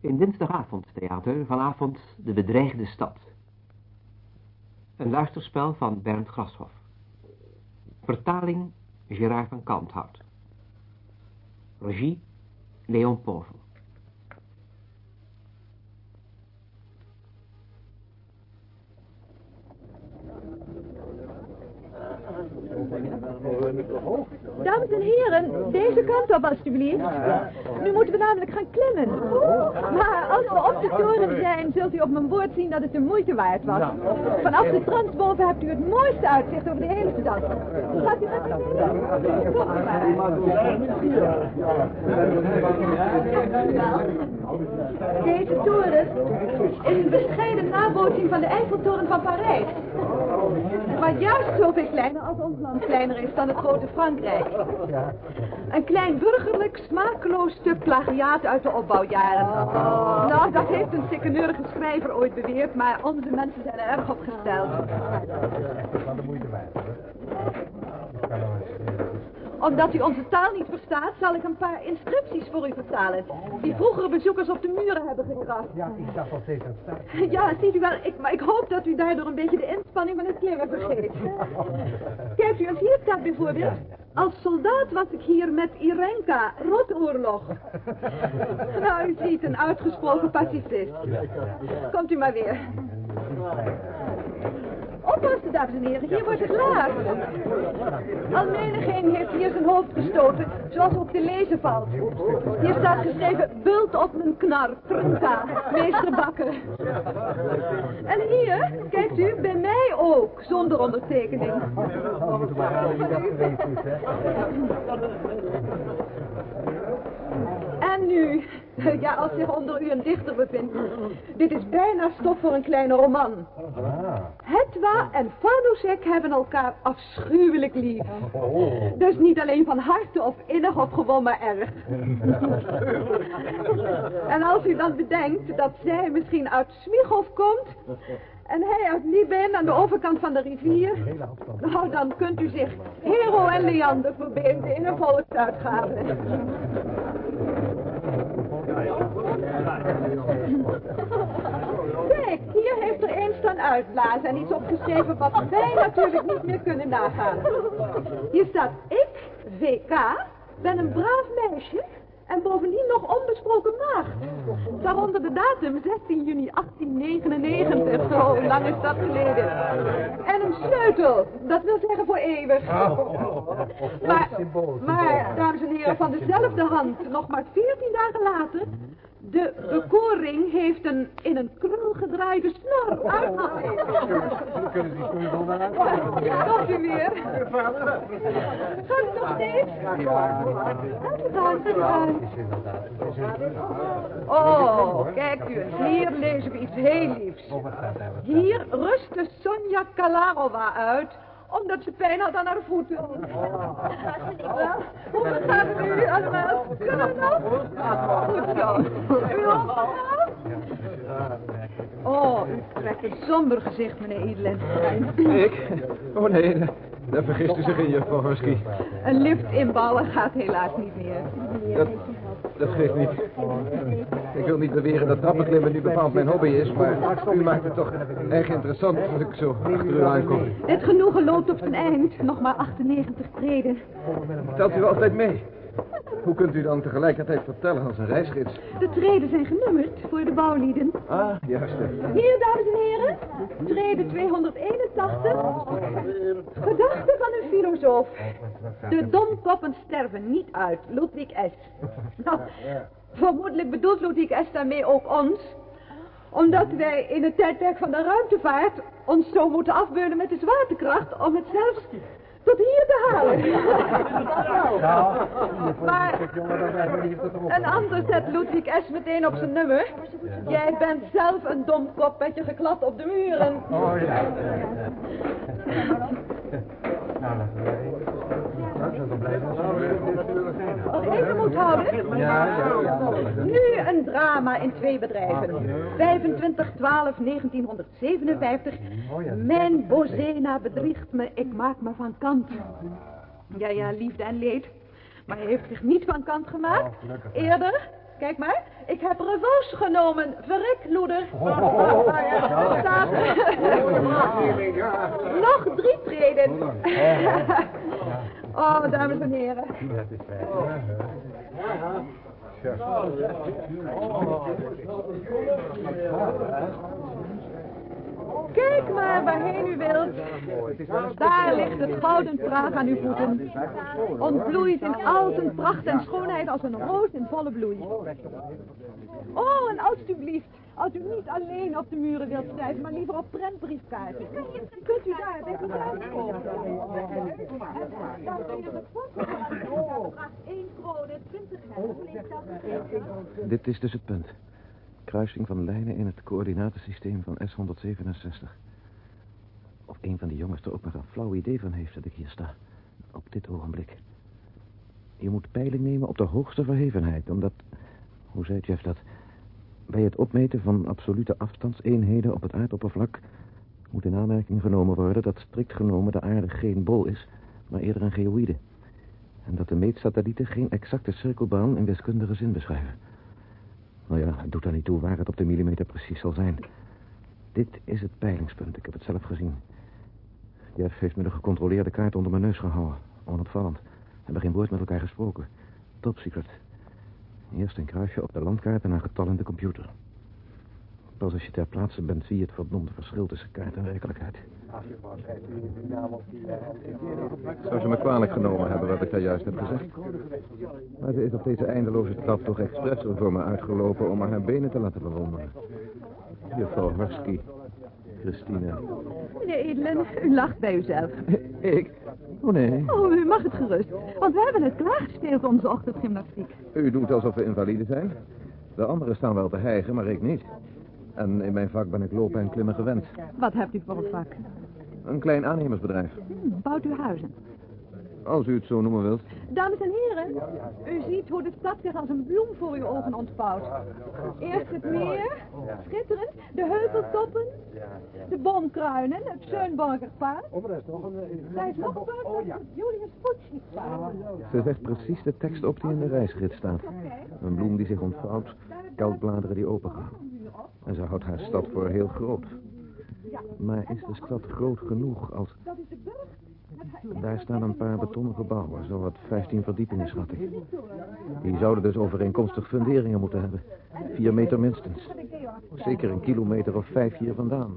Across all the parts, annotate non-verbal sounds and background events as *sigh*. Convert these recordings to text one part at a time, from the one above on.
In dinsdagavondtheater vanavond De Bedreigde Stad. Een luisterspel van Bernd Grashoff. Vertaling Gerard van Kanthout. Regie Leon Povel. Dames en heren, deze kant op alstublieft. Nu moeten we namelijk gaan klimmen. Maar als we op de toren zijn, zult u op mijn woord zien dat het de moeite waard was. Vanaf de trans boven hebt u het mooiste uitzicht over de hele stad. Gaat u met. Deze toren is een bescheiden nabootsing van de Eiffeltoren van Parijs. Maar juist zoveel kleiner als ons land kleiner is dan het grote Frankrijk. Een klein burgerlijk, smakeloos stuk plagiaat uit de opbouwjaren. Nou, dat heeft een sikkeneurige schrijver ooit beweerd, maar onze mensen zijn er erg op gesteld. van de moeite waard. eh, Omdat u onze taal niet verstaat, zal ik een paar inscripties voor u vertalen. Die vroegere bezoekers op de muren hebben gekrast. Ja, ik zag al steeds aan het staan. *laughs* Ja, ziet u wel, ik, maar ik hoop dat u daardoor een beetje de inspanning van het klimmen vergeet. *laughs* Kijkt u hier staat bijvoorbeeld... Als soldaat was ik hier met Irenka, rotoorlog. *laughs* nou, u ziet, een uitgesproken pacifist. Komt u maar weer. Oppassen, dames en heren, hier wordt het laag. Al menigeen heeft hier zijn hoofd gestoten, zoals op te lezen valt. Hier staat geschreven, bult op mijn knar, trunta, meester Bakker. En hier, kijkt u, bij mij ook, zonder ondertekening. En nu, *laughs* ja, als zich onder u een dichter bevindt, dit is bijna stof voor een kleine roman. Ah. Hetwa en Fanusek hebben elkaar afschuwelijk lief. Dus niet alleen van harte of innig of gewoon maar erg. *laughs* en als u dan bedenkt dat zij misschien uit Smichov komt... en hij uit Lieben aan de overkant van de rivier... Nou, dan kunt u zich Hero en Leander verbeelden in een volksuitgave. Kijk, hier heeft er een staan uitblazen en iets opgeschreven wat wij natuurlijk niet meer kunnen nagaan. Hier staat, ik, VK, ben een braaf meisje en bovendien nog onbesproken maagd. Daaronder de datum 16 juni 1899, zo lang is dat geleden. En een sleutel, dat wil zeggen voor eeuwig. Maar, dames en heren, van dezelfde hand, nog maar 14 dagen later, de bekoring heeft een in een krul gedraaide snor. Dan kunnen die schoenen wel naar weer? Gaat u nog steeds? Het. Oh, kijkt u eens, hier lezen we iets heel liefs. Oh, Hier rustte Sonja Kalarova uit, omdat ze pijn had aan haar voeten. Wel, *laughs* Hoe gaat het nu allemaal? Kunnen we nog? Goed zo. U ook? Oh, u trekt een somber gezicht, meneer Edelenstein. Ik? Oh nee, daar vergist u zich in, juffrouw Husky. Een lift inbouwen gaat helaas niet meer. Dat, dat geeft niet. Ik wil niet beweren dat trappenklimmen nu bepaald mijn hobby is, maar u maakt het toch erg interessant als ik zo achter u aankom. Dit genoegen loopt op zijn eind. Nog maar 98 treden. Telt u altijd mee? Hoe kunt u dan tegelijkertijd vertellen als een reisgids? De treden zijn genummerd voor de bouwlieden. Ah, juist. Hier, dames en heren. Treden 281. Gedachten van een filosoof. De domkoppen sterven niet uit. Ludwig S. Nou, vermoedelijk bedoelt Ludwig S. daarmee ook ons. Omdat wij in het tijdperk van de ruimtevaart ons zo moeten afbeulen met de zwaartekracht om het zelfs tot hier te halen. Maar een ander zet Ludwig S. meteen op zijn nummer. Jij bent zelf een domkop met je geklad op de muren. Oh ja. Nou, laten we even. Nou, ik zal wel blijven als even moet houden. Ja, ja, ja. Nu een drama in twee bedrijven. 25 12 1957. Mijn Bozena bedriegt me, ik maak me van kant. Ja, ja, liefde en leed. Maar hij heeft zich niet van kant gemaakt. Eerder Kijk maar, ik heb revanche genomen. Verrek, loeder. Staat. Nog drie treden. Oh, dames en heren. Kijk maar waarheen u wilt. Daar ligt het gouden praag aan uw voeten. Ontbloeit in al zijn pracht en schoonheid als een roos in volle bloei. Oh, en alstublieft, als u niet alleen op de muren wilt schrijven, maar liever op prentbriefkaarten. Kunt u daar bij thuis komen. Vraag 1 krone, 20 Dit is dus het punt. Kruising van lijnen in het coördinatensysteem van S-167. Of een van die jongens er ook maar een flauw idee van heeft dat ik hier sta. Op dit ogenblik. Je moet peiling nemen op de hoogste verhevenheid, omdat... Hoe zei Jeff dat? Bij het opmeten van absolute afstandseenheden op het aardoppervlak... moet in aanmerking genomen worden dat strikt genomen de aarde geen bol is... maar eerder een geoïde. En dat de meetsatellieten geen exacte cirkelbaan in wiskundige zin beschrijven. Nou ja, het doet er niet toe waar het op de millimeter precies zal zijn. Dit is het peilingspunt, ik heb het zelf gezien. Jeff heeft me de gecontroleerde kaart onder mijn neus gehouden. Onopvallend. We hebben geen woord met elkaar gesproken. Top secret. Eerst een kruisje op de landkaart en een getal in de computer. Pas als je ter plaatse bent, zie je het verdomde verschil tussen kaart en werkelijkheid. Zou ze me kwalijk genomen hebben wat ik daar juist heb gezegd? Maar ze is op deze eindeloze trap toch expres voor me uitgelopen om haar benen te laten bewonderen. Juffrouw Husky. Christine. Meneer Edelen, u lacht bij uzelf. *laughs* Ik? Oh nee. Oh, u mag het gerust. Want we hebben het klaargespeeld, onze ochtendgymnastiek. U doet alsof we invalide zijn. De anderen staan wel te hijgen, maar ik niet. En in mijn vak ben ik lopen en klimmen gewend. Wat hebt u voor een vak? Een klein aannemersbedrijf. Hm, bouwt u huizen? Als u het zo noemen wilt. Dames en heren, u ziet hoe de stad zich als een bloem voor uw ogen ontvouwt. Eerst het meer, schitterend, de heuveltoppen, de boomkruinen, het Schönborgerpaard. Daar is nog Julius Futschikpaard. Ze zegt precies de tekst op die in de reisgids staat. Een bloem die zich ontvouwt, kelkbladeren die opengaan. En ze houdt haar stad voor heel groot. Maar is de stad groot genoeg als... Dat is de burg. Daar staan een paar betonnen gebouwen, zo wat 15 verdiepingen schat ik. Die zouden dus overeenkomstig funderingen moeten hebben. Vier meter minstens. Zeker een kilometer of vijf hier vandaan.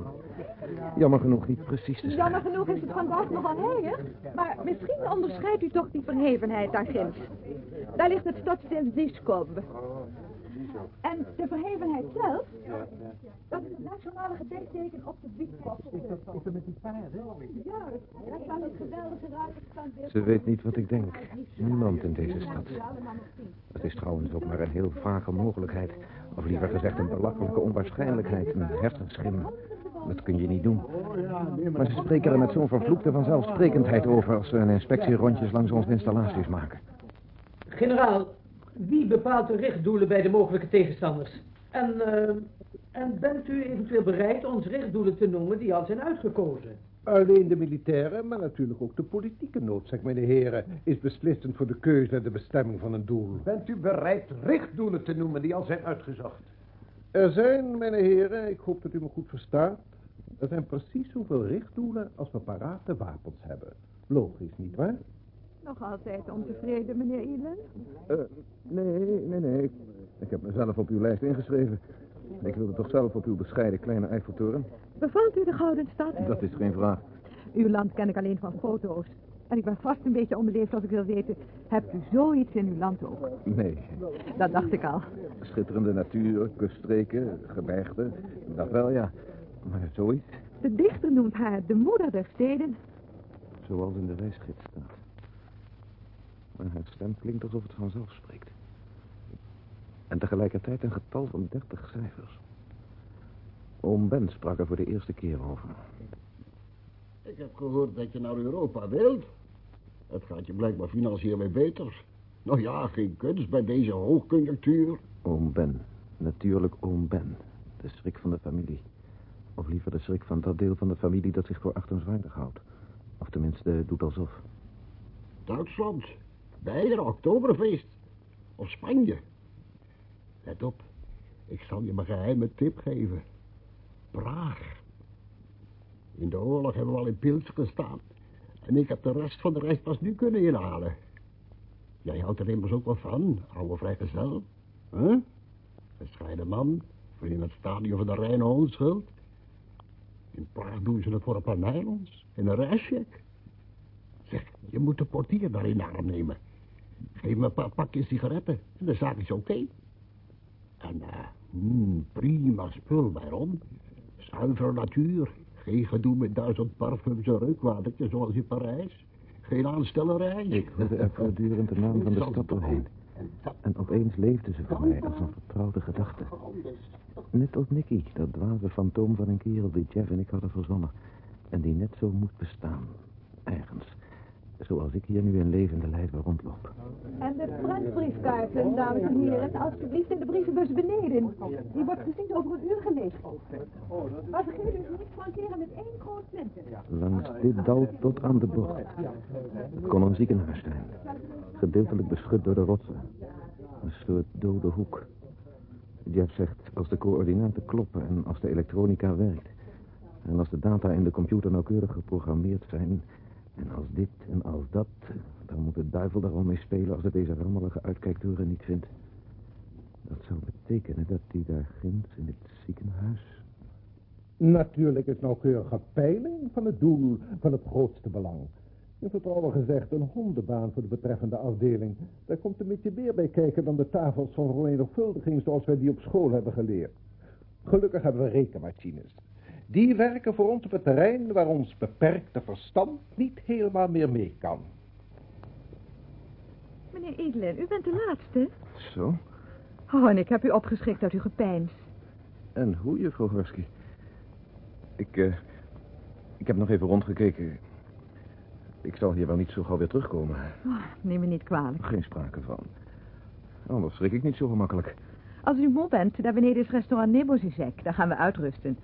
Jammer genoeg niet precies te. Jammer genoeg is het vandaag nogal heilig, maar misschien onderscheidt u toch die verhevenheid daar ginds. Daar ligt het stadsdeel Dieskov. En de verhevenheid zelf, dat is het nationale gedenkteken op de Dieskov. Is er met die paarden? Juist, daar staan het geweldige. Ze weet niet wat ik denk. Niemand in deze stad. Het is trouwens ook maar een heel vage mogelijkheid. Of liever gezegd een belachelijke onwaarschijnlijkheid. Een hersenschim. Dat kun je niet doen. Maar ze spreken er met zo'n vervloekte vanzelfsprekendheid over... als ze een inspectierondjes langs onze installaties maken. Generaal, wie bepaalt de richtdoelen bij de mogelijke tegenstanders? En, eh, en bent u eventueel bereid ons richtdoelen te noemen die al zijn uitgekozen? Alleen de militaire, maar natuurlijk ook de politieke noodzaak, mijn heren, is beslissend voor de keuze en de bestemming van een doel. Bent u bereid richtdoelen te noemen die al zijn uitgezocht? Er zijn, mijn heren, ik hoop dat u me goed verstaat, er zijn precies zoveel richtdoelen als we parate wapens hebben. Logisch, nietwaar? Nog altijd ontevreden, meneer Elen? Eh, nee, nee, nee. Ik, ik heb mezelf op uw lijst ingeschreven. Ik wilde toch zelf op uw bescheiden kleine Eiffeltoren? Bevalt u de Gouden Stad? Dat is geen vraag. Uw land ken ik alleen van foto's. En ik ben vast een beetje onbeleefd als ik wil weten... hebt u zoiets in uw land ook? Nee. Dat dacht ik al. Schitterende natuur, kuststreken, gebergten. Dat wel, ja. Maar zoiets, De dichter noemt haar de moeder der steden. zoals in de reisgids staat. Maar haar stem klinkt alsof het vanzelf spreekt. En tegelijkertijd een getal van dertig cijfers. Oom Ben sprak er voor de eerste keer over. Ik heb gehoord dat je naar Europa wilt. Het gaat je blijkbaar financieel weer beter. Nou ja, geen kunst bij deze hoogconjunctuur. Oom Ben. Natuurlijk oom Ben. De schrik van de familie. Of liever de schrik van dat deel van de familie dat zich voor achtenswaardig houdt. Of tenminste doet alsof. Duitsland. Beider, Oktoberfeest. Of Spanje. Let op. Ik zal je mijn geheime tip geven. Praag. In de oorlog hebben we al in Pils gestaan. En ik heb de rest van de reis pas nu kunnen inhalen. Jij houdt er immers ook wel van, oude vrijgezel. Huh? Bescheiden man, voor in het stadion van de reine onschuld. In Praag doen ze het voor een paar nijlons en een reischeck. Zeg, je moet de portier daar in de nemen. Geef me een paar pakjes sigaretten en de zaak is oké. En, eh, mm, prima spul waarom? Zuivere natuur. Geen gedoe met duizend parfums en reukwatertjes zoals in Parijs. Geen aanstellerij. Ik hoorde er voortdurend de naam van de stad doorheen. En opeens leefde ze voor mij als een vertrouwde gedachte. Net als Nicky, dat dwaze fantoom van een kerel die Jeff en ik hadden verzonnen. En die net zo moet bestaan. Zoals ik hier nu in levende lijven rondloop. En de brandbriefkaarten, dames en heren, alsjeblieft in de brievenbus beneden. Die wordt precies over een uur gelezen. Maar vergeet u niet frankeren met één groot centen. Langs dit dal tot aan de bocht. Het kon een ziekenhuis zijn. Gedeeltelijk beschut door de rotsen. Een soort dode hoek. Jeff zegt, als de coördinaten kloppen en als de elektronica werkt... en als de data in de computer nauwkeurig geprogrammeerd zijn... en als dit en als dat... dan moet de duivel daar wel mee spelen als het deze rammelige uitkijktoren niet vindt. Dat zou betekenen dat hij daar ginds in het ziekenhuis... Natuurlijk is nauwkeurige peiling van het doel van het grootste belang. In vertrouwen gezegd een hondenbaan voor de betreffende afdeling. Daar komt een beetje meer bij kijken dan de tafels van vermenigvuldiging zoals wij die op school hebben geleerd. Gelukkig hebben we rekenmachines. Die werken voor ons op het terrein waar ons beperkte verstand niet helemaal meer mee kan. Meneer Edelen, u bent de laatste. Zo? Oh, en ik heb u opgeschrikt uit uw gepeins. En hoe, juffrouw Horsky? Ik, eh, ik heb nog even rondgekeken. Ik zal hier wel niet zo gauw weer terugkomen. Oh, neem me niet kwalijk. Geen sprake van. Anders schrik ik niet zo gemakkelijk. Als u moe bent, daar beneden is restaurant Nebozizek. Daar gaan we uitrusten.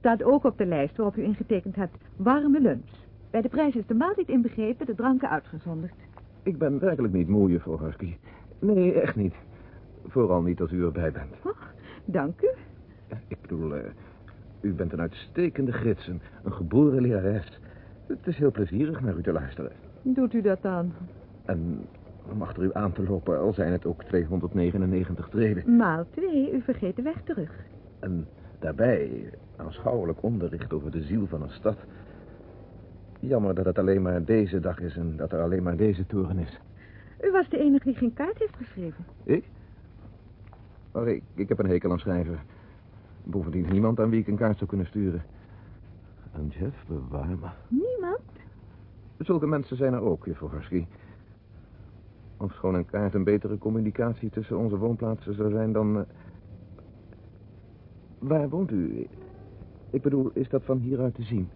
Staat ook op de lijst waarop u ingetekend hebt warme lunch. Bij de prijs is de maaltijd inbegrepen, de dranken uitgezonderd. Ik ben werkelijk niet moe, juffrouw Husky. Nee, echt niet. Vooral niet als u erbij bent. Och, dank u. Ik bedoel, eh, u bent een uitstekende gids, een, een geboren lerares. Het is heel plezierig naar u te luisteren. Doet u dat dan? En om achter u aan te lopen, al zijn het ook 299 treden. Maal twee, u vergeet de weg terug. En daarbij aanschouwelijk onderricht over de ziel van een stad. Jammer dat het alleen maar deze dag is en dat er alleen maar deze toren is. U was de enige die geen kaart heeft geschreven. Ik? Maar ik, ik heb een hekel aan schrijven. Bovendien niemand aan wie ik een kaart zou kunnen sturen. En Jeff, bewaar me. Niemand? Zulke mensen zijn er ook, juffrouw Husky. Of schoon een kaart een betere communicatie tussen onze woonplaatsen zou zijn dan... eh, Waar woont u? Ik bedoel, is dat van hieruit te zien?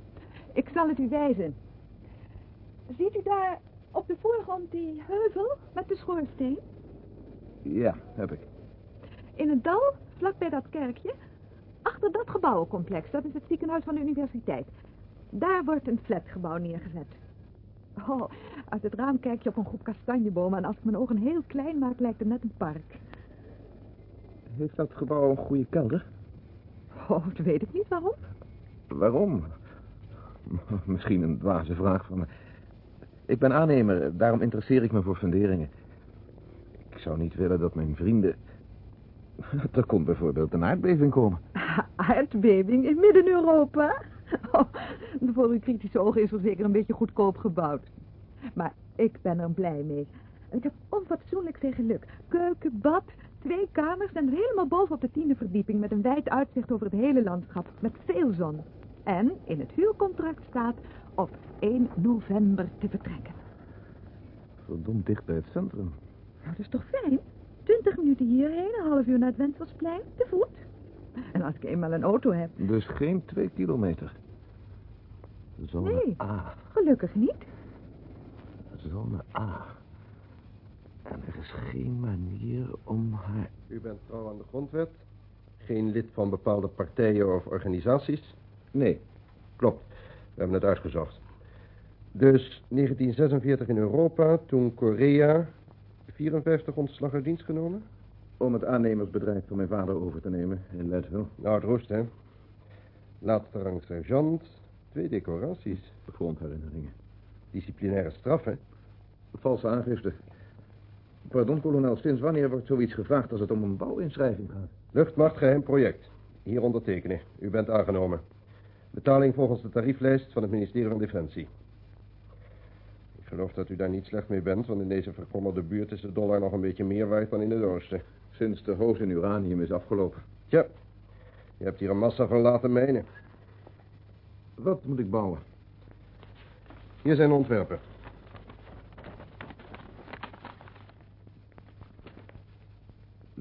Ik zal het u wijzen. Ziet u daar op de voorgrond die heuvel met de schoorsteen? Ja, heb ik. In het dal, vlakbij dat kerkje, achter dat gebouwencomplex, dat is het ziekenhuis van de universiteit. Daar wordt een flatgebouw neergezet. Oh, uit het raam kijk je op een groep kastanjebomen en als ik mijn ogen heel klein maak, lijkt het net een park. Heeft dat gebouw een goede kelder? Oh, dat weet ik niet waarom. Waarom? Misschien een dwaze vraag van me. Ik ben aannemer, daarom interesseer ik me voor funderingen. Ik zou niet willen dat mijn vrienden... *laughs* Er kon bijvoorbeeld een aardbeving komen. *laughs* Aardbeving in Midden-Europa? *laughs* Oh, voor uw kritische ogen is er zeker een beetje goedkoop gebouwd. Maar ik ben er blij mee. Ik heb onfatsoenlijk veel geluk. Keuken, bad, twee kamers en helemaal boven op de tiende verdieping... met een wijd uitzicht over het hele landschap, met veel zon. En in het huurcontract staat op 1 november te vertrekken. Verdomd dicht bij het centrum. Nou, dat is toch fijn? Twintig minuten hierheen, een half uur naar het Wentelsplein, te voet. En als ik eenmaal een auto heb. Dus geen twee kilometer. Zone Nee. A. Gelukkig niet. Zone A. En er is geen manier om haar... U bent trouw aan de grondwet. Geen lid van bepaalde partijen of organisaties. Nee, Klopt, we hebben het uitgezocht. Dus 1946 in Europa, toen Korea 54 ontslag uit dienst genomen? Om het aannemersbedrijf van mijn vader over te nemen in Leadville. Nou, het roest, hè. Laatste rang sergeant. Twee decoraties. Frontherinneringen. Disciplinaire straf, hè. Valse aangifte. Pardon, kolonel, sinds wanneer wordt zoiets gevraagd als het om een bouwinschrijving gaat? Luchtmacht geheim project. Hier ondertekenen. U bent aangenomen. Betaling volgens de tarieflijst van het ministerie van Defensie. Ik geloof dat u daar niet slecht mee bent, want in deze verkommerde buurt is de dollar nog een beetje meer waard dan in het oosten. Sinds de hoofd in uranium is afgelopen. Tja, je hebt hier een massa van late mijnen. Wat moet ik bouwen? Hier zijn ontwerpen.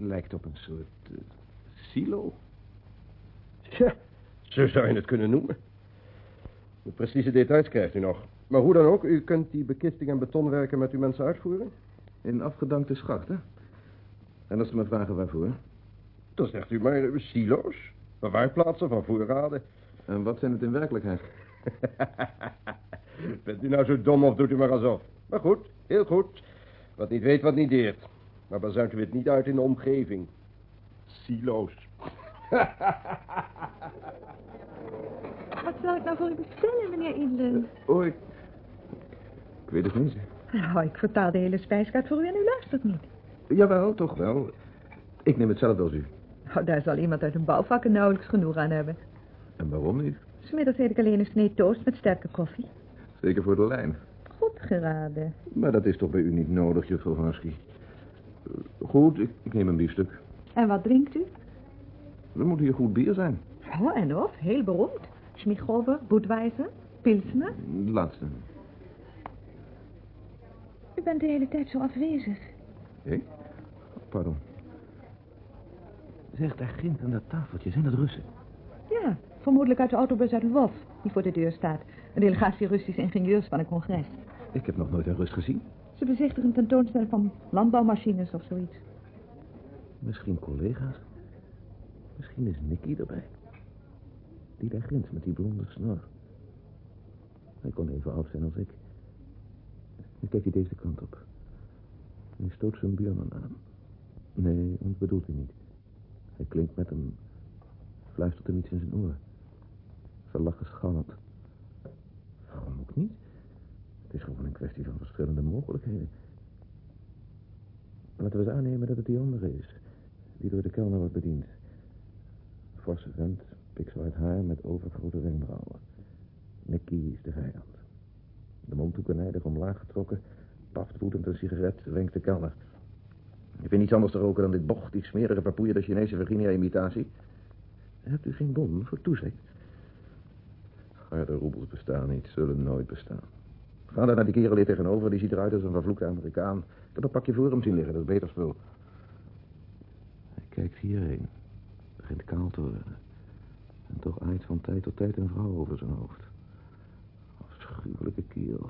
Lijkt op een soort eh, silo. Tja, zo zou je het kunnen noemen. De precieze details krijgt u nog. Maar hoe dan ook, u kunt die bekisting en betonwerken met uw mensen uitvoeren? In afgedankte schachten. En als ze me vragen waarvoor? Dan zegt u maar eh, silo's, bewaarplaatsen van voorraden. En wat zijn het in werkelijkheid? *laughs* Bent u nou zo dom of doet u maar alsof? Maar goed, heel goed. Wat niet weet, wat niet deert. Maar bazuint u het niet uit in de omgeving. Silo's. *laughs* Wat zal ik nou voor u bestellen, meneer Inlen? Oh, ik... Ik weet het niet. Nou, ik vertaal de hele spijskaart voor u en u luistert niet. Jawel, toch wel. Ik neem hetzelfde als u. Nou, daar zal iemand uit een bouwvakken nauwelijks genoeg aan hebben. En waarom niet? Smiddags eet ik alleen een snee toast met sterke koffie. Zeker voor de lijn. Goed geraden. Maar dat is toch bij u niet nodig, juffrouw Hansky. Goed, ik, ik neem een biefstuk. En wat drinkt u? Er moet hier goed bier zijn. Oh, en of, heel beroemd. Schmichover, Budweiser, Pilsner. De laatste. U bent de hele tijd zo afwezig. Ik? Pardon. Zeg, daar ginds aan dat tafeltje, zijn dat Russen? Ja, vermoedelijk uit de autobus uit Lwów, die voor de deur staat. Een delegatie Russische ingenieurs van een congres. Ik heb nog nooit een Rus gezien. Ze bezichtigen een tentoonstelling van landbouwmachines of zoiets. Misschien collega's. Misschien is Nicky erbij. Die daar ginds met die blonde snor. Hij kon even oud zijn als ik. Nu kijkt hij deze kant op. Hij stoot zijn buurman aan. Nee, ons bedoelt hij niet. Hij klinkt met hem. Fluistert hem iets in zijn oor. Zijn lach is galend. Waarom ook niet? Het is gewoon een kwestie van verschillende mogelijkheden. Laten we eens aannemen dat het die andere is. Die door de kelner wordt bediend. Forse vent, pikzwart haar met overgrote wenkbrauwen. Nicky is de vijand. De mondhoeken nijdig omlaag getrokken, paft woedend een sigaret, wenkt de kelner. Je vindt niets anders te roken dan dit bocht, die smerige papoeierde Chinese Virginia-imitatie? Hebt u geen bon voor toezicht? Garde roebels bestaan niet, zullen nooit bestaan. Ga daar naar die kerel hier tegenover, die ziet eruit als een vervloekte Amerikaan. Ik heb een pakje voor hem zien liggen, dat is beter spul. Hij kijkt hierheen. Begint kaal te worden. En toch aait van tijd tot tijd een vrouw over zijn hoofd. Afschuwelijke kerel.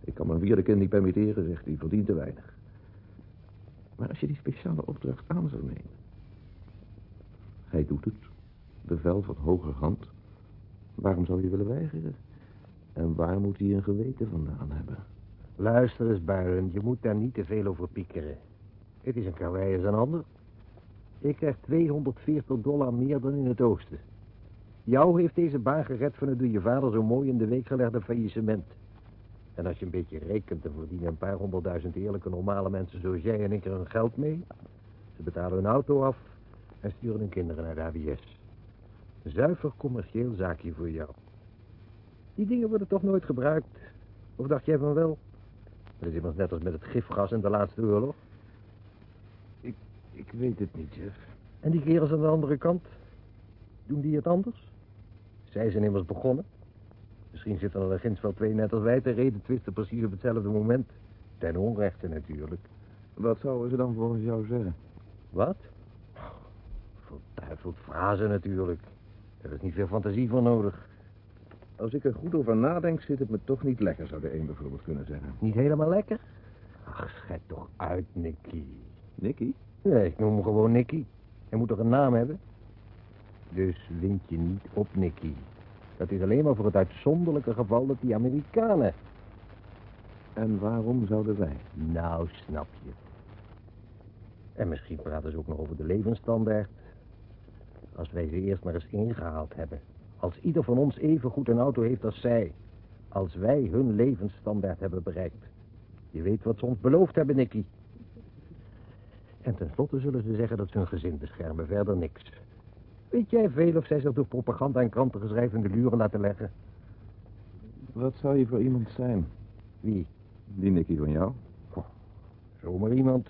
Ik kan mijn vierde kind niet permitteren, zegt hij, verdient te weinig. Maar als je die speciale opdracht aan zou nemen. Hij doet het. Bevel van hoger hand. Waarom zou je willen weigeren? En waar moet hij een geweten vandaan hebben? Luister eens, Byron, je moet daar niet te veel over piekeren. Het is een karwei als een ander. Ik krijg 240 dollar meer dan in het oosten. Jou heeft deze baan gered van het door je vader zo mooi in de week gelegde faillissement. En als je een beetje rekent, dan verdienen een paar honderdduizend eerlijke normale mensen zoals jij en ik er hun geld mee. Ze betalen hun auto af en sturen hun kinderen naar de. Een zuiver commercieel zaakje voor jou. Die dingen worden toch nooit gebruikt? Of dacht jij van wel? Dat is immers net als met het gifgas in de laatste oorlog. Ik, ik weet het niet, Jeff. En die kerels aan de andere kant? Doen die het anders? Zij zijn immers begonnen. Misschien zitten er ginds wel twee net als wij te reden twisten precies op hetzelfde moment. Ten onrechte natuurlijk. Wat zouden ze dan volgens jou zeggen? Wat? Verduiveld frazen natuurlijk. Er is niet veel fantasie voor nodig. Als ik er goed over nadenk, zit het me toch niet lekker, zou de een bijvoorbeeld kunnen zeggen. Niet helemaal lekker? Ach, schijt toch uit, Nicky. Nicky? Ja, ik noem hem gewoon Nicky. Hij moet toch een naam hebben? Dus wind je niet op, Nicky. Dat is alleen maar voor het uitzonderlijke geval dat die Amerikanen... En waarom zouden wij? Nou, snap je. En misschien praten ze ook nog over de levensstandaard. Als wij ze eerst maar eens ingehaald hebben. Als ieder van ons even goed een auto heeft als zij. Als wij hun levensstandaard hebben bereikt. Je weet wat ze ons beloofd hebben, Nicky. En tenslotte zullen ze zeggen dat ze hun gezin beschermen, verder niks. Weet jij veel of zij zich door propaganda en krantengeschrijf in de luren laten leggen? Wat zou je voor iemand zijn? Wie? Die Nicky van jou? Zomaar iemand.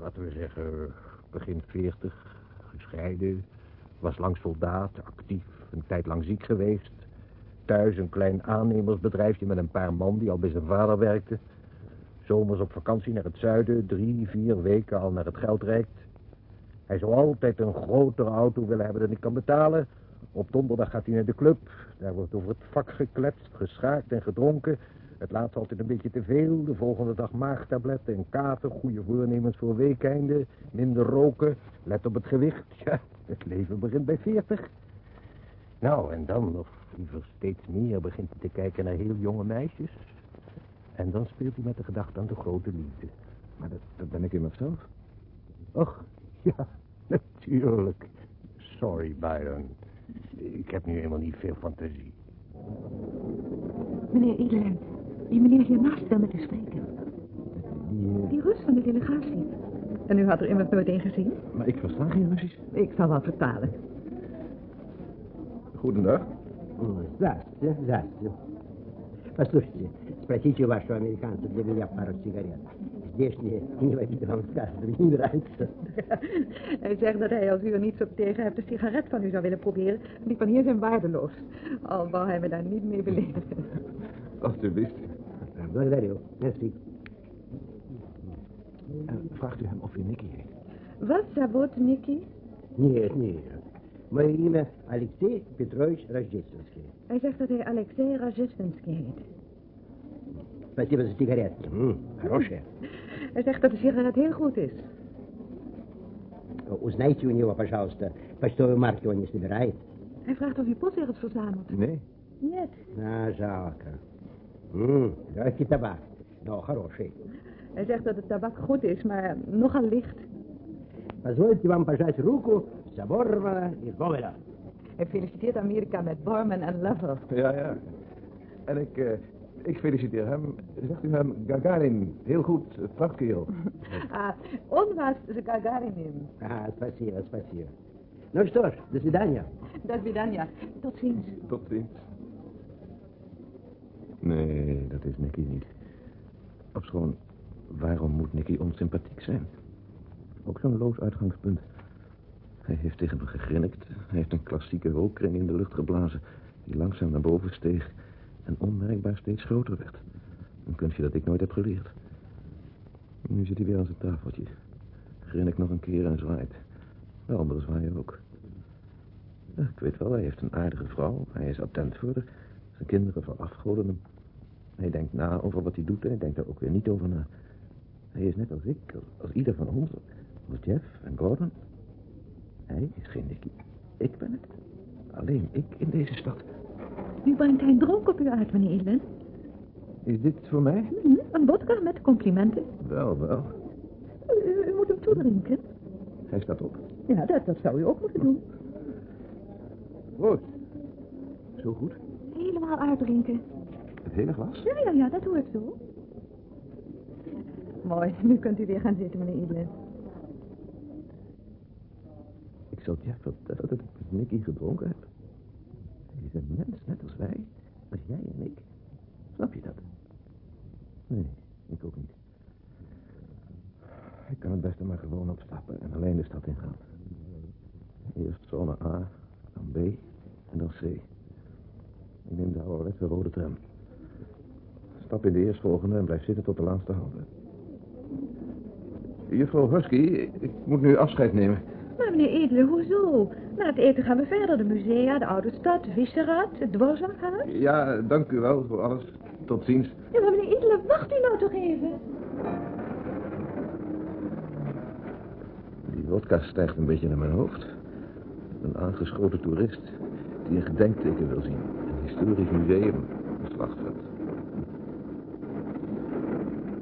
Laten we zeggen, begin 40, gescheiden. Was lang soldaat, actief, een tijd lang ziek geweest. Thuis een klein aannemersbedrijfje met een paar man die al bij zijn vader werkte. Zomers op vakantie naar het zuiden, drie, vier weken al naar het geld reikt. Hij zou altijd een grotere auto willen hebben dan ik kan betalen. Op donderdag gaat hij naar de club. Daar wordt over het vak gekletst, geschaakt en gedronken. Het laatste altijd een beetje te veel. De volgende dag maagtabletten en kater. Goede voornemens voor weekeinde. Minder roken. Let op het gewicht. *laughs* Ja, het leven begint bij veertig. Nou, en dan, of liever steeds meer, begint hij te kijken naar heel jonge meisjes. En dan speelt hij met de gedachte aan de grote liefde. Maar dat, dat ben ik immers zelf. Och, *laughs* ja, natuurlijk. Sorry, Byron. Ik heb nu helemaal niet veel fantasie. Meneer Edeland, die meneer hiernaast wil met u spreken. Die, eh, Die Rus van de delegatie. En u had er immers nooit een gezien? Maar ik versta geen Russisch. Ik zal wel vertalen. Goedendag. Здравствуйте, здравствуйте. Послушайте, спросите у вашего американца для меня пару сигарет. Здешние инвалиды вам скажут, мне не нравится. Hij zegt dat hij, als u er niets op tegen hebt, een sigaret van u zou willen proberen. Die van hier zijn waardeloos. Al wou hij me daar niet mee beledigen. Alsjeblieft. Благодарю. Merci. En vraagt u hem of hij Nicky heet. Wat зовут Nicky? Нет, нет. Мое имя Алексей Петрович Рождественский. Hij zegt dat hij Alexei Rajestensky heet. Спасибо за сигаретки. М, хорошие. Hij zegt dat de sigaret heel goed is. Узнайте у него, пожалуйста, почтовые марки он не собирает. Hij vraagt of u postzegels verzamelt. Nee. Нет. А, жалко. М, легкий табак, но хороший. Hij zegt dat de tabak goed is, maar nogal licht. Позвольте вам пожать руку Заборова и Гоголя. Hij feliciteert Amerika met Borman en Lovell. Ja, ja. En ik, eh, ik feliciteer hem. Zegt u hem Gagarin. Heel goed, prachtkerel. *laughs* Ah, он вас за Гагариным. А, спасибо, спасибо. Ну что ж, до свидания. До свидания. Tot ziens. Tot ziens. Nee, dat is Nicky niet. Ofschoon, waarom moet Nicky onsympathiek zijn? Ook zo'n loos uitgangspunt. Hij heeft tegen me gegrinnikt. Hij heeft een klassieke rookkring in de lucht geblazen... die langzaam naar boven steeg en onmerkbaar steeds groter werd. Een kunstje dat ik nooit heb geleerd. Nu zit hij weer aan zijn tafeltje. Grinnikt nog een keer en zwaait. De anderen zwaaien ook. Ik weet wel, hij heeft een aardige vrouw. Hij is attent voor haar. Zijn kinderen verafgoden hem. Hij denkt na over wat hij doet en hij denkt er ook weer niet over na. Hij is net als ik, als, als ieder van ons. Als Jeff en Gordon. Hij is geen Nicky. Ik ben het. Alleen ik in deze stad. Nu brengt hij een dronk op u uit, meneer Edlin. Is dit voor mij? Hm, een vodka met complimenten. Wel, wel. U, u moet hem toedrinken. Hij staat op. Ja, dat, dat zou u ook moeten doen. Goed. Zo goed. Helemaal uitdrinken. Het hele glas? Ja, ja, ja, dat ik zo. Mooi, *laughs* nu kunt u weer gaan zitten, meneer Edlin. Ik zal Jeff vertellen dat ik met Nicky gedronken heb. Hij is een mens, net als wij. Als jij en ik. Snap je dat? Nee, ik ook niet. Ik kan het beste maar gewoon opstappen en alleen de stad ingaan. Eerst zone A, dan B en dan C. Ik neem de ouderwetse rode tram. Stap in de eerstvolgende en blijf zitten tot de laatste halte. Juffrouw Husky, ik moet nu afscheid nemen. Maar meneer Edele, hoezo? Na het eten gaan we verder. De musea, de oude stad, Visserad, het dwarsbankhuis. Ja, dank u wel voor alles. Tot ziens. Ja, maar meneer Edele, wacht u nou toch even. Die wodka stijgt een beetje naar mijn hoofd. Een aangeschoten toerist die een gedenkteken wil zien. Een historisch museum, een slagveld.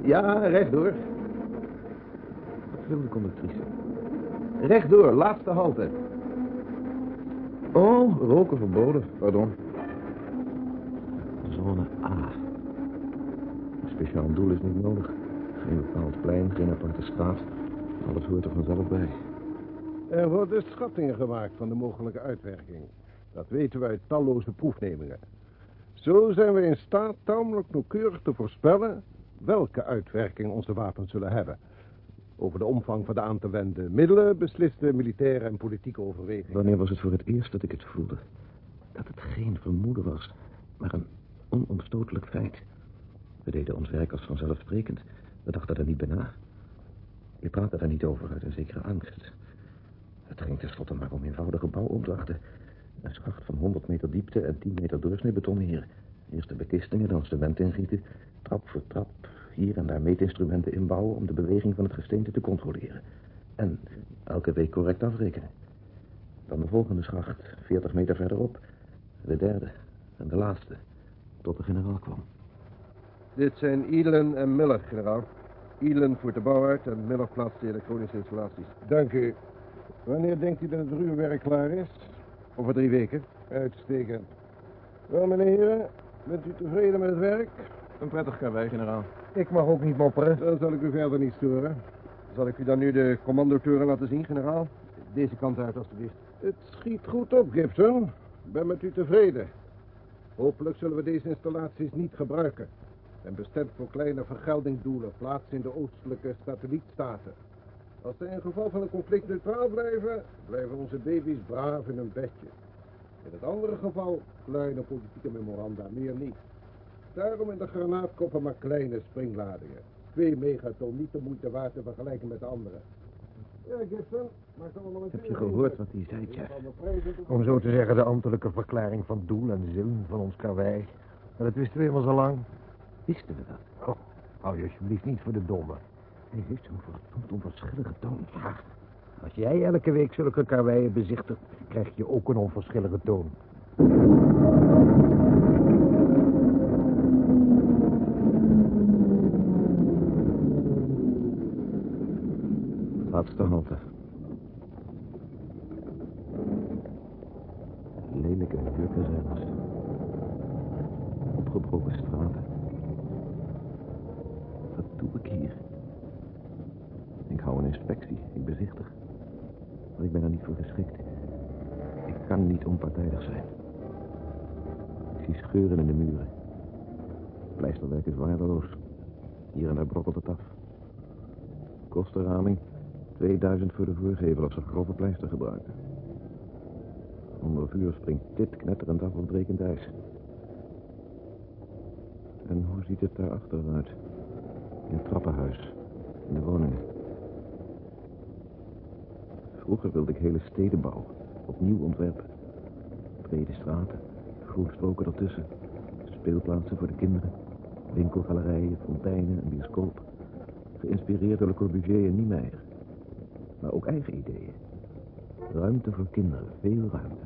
Ja, rechtdoor. wil de conductrice. Rechtdoor, laatste halte. Oh, roken verboden, pardon. Zone A. Een speciaal doel is niet nodig. Geen bepaald plein, geen aparte straat. Alles hoort er vanzelf bij. Er worden schattingen gemaakt van de mogelijke uitwerking. Dat weten we uit talloze proefnemingen. Zo zijn we in staat tamelijk nauwkeurig te voorspellen welke uitwerking onze wapens zullen hebben. Over de omvang van de aan te wenden middelen beslisten militaire en politieke overwegingen. Wanneer was het voor het eerst dat ik het voelde? Dat het geen vermoeden was, maar een onomstotelijk feit. We deden ons werk als vanzelfsprekend. We dachten er niet bij na. Je praatte daar niet over uit een zekere angst. Het ging tenslotte maar om eenvoudige bouwopdrachten. Een schacht van 100 meter diepte en 10 meter doorsnee betoneren. Eerst de bekistingen, dan cement ingieten. Trap voor trap, hier en daar meetinstrumenten inbouwen... om de beweging van het gesteente te controleren. En elke week correct afrekenen. Dan de volgende schacht, 40 meter verderop. De derde en de laatste, tot de generaal kwam. Dit zijn Elen en Miller, generaal. Elen voert de bouw uit en Miller plaatst de elektronische installaties. Dank u. Wanneer denkt u dat het ruwwerk klaar is? Over drie weken. Uitstekend. Wel, meneer heren, bent u tevreden met het werk? Een prettig karwei, generaal. Ik mag ook niet mopperen. Dan zal ik u verder niet storen. Zal ik u dan nu de commandotoren laten zien, generaal? Deze kant uit, alstublieft. Het schiet goed op, Gibson. Ik ben met u tevreden. Hopelijk zullen we deze installaties niet gebruiken. En bestemd voor kleine vergeldingsdoelen plaatsen in de oostelijke satellietstaten. Als ze in geval van een conflict neutraal blijven, blijven onze baby's braaf in hun bedje. In het andere geval kleine politieke memoranda, meer niet. Daarom in de granaatkoppen maar kleine springladingen. Twee megaton, niet de moeite waard te vergelijken met de andere. Ja, Gibson, maar zal nog een Heb je gehoord wat hij zei, Jeff? Om zo te zeggen de ambtelijke verklaring van doel en zin van ons karwei. Maar dat wisten we helemaal zo lang. Wisten we dat? Oh, hou je alsjeblieft niet voor de domme. Hij heeft zo'n verdomd onverschillige toon. Ja, als jij elke week zulke karweien bezichtigt, krijg je ook een onverschillige toon. Laatste halte. Lelijke huurkazernes. Opgebroken straten. Wat doe ik hier? Ik hou een inspectie. Ik bezichtig. Ik ben er niet voor geschikt. Ik kan niet onpartijdig zijn. Ik zie scheuren in de muren. Pleisterwerk is waardeloos. Hier en daar brokkelt het af. Kostenraming 2000 voor de voorgevel als ze grove pleister gebruiken. Onder vuur springt dit knetterend af op brekend ijs. En hoe ziet het daarachter uit? In het trappenhuis, in de woningen. Vroeger wilde ik hele steden bouwen, opnieuw ontwerpen. Brede straten, groenstroken ertussen, speelplaatsen voor de kinderen, winkelgalerijen, fonteinen, een bioscoop. Geïnspireerd door Le Corbusier en Niemeyer. Maar ook eigen ideeën. Ruimte voor kinderen, veel ruimte.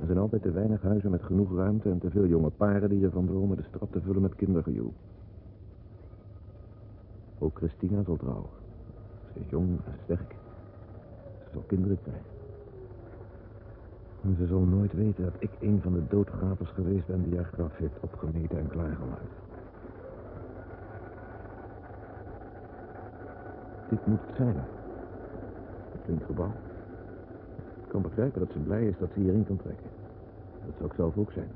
Er zijn altijd te weinig huizen met genoeg ruimte en te veel jonge paren die ervan dromen de stad te vullen met kindergejoel. Ook Christina zal trouwen. Ze is jong en sterk. Kinderen krijgen. En ze zal nooit weten dat ik een van de doodgravers geweest ben die haar graf heeft opgemeten en klaargemaakt. Dit moet het zijn. Het flink gebouw. Ik kan begrijpen dat ze blij is dat ze hierin kan trekken. Dat zou ik zelf ook zijn.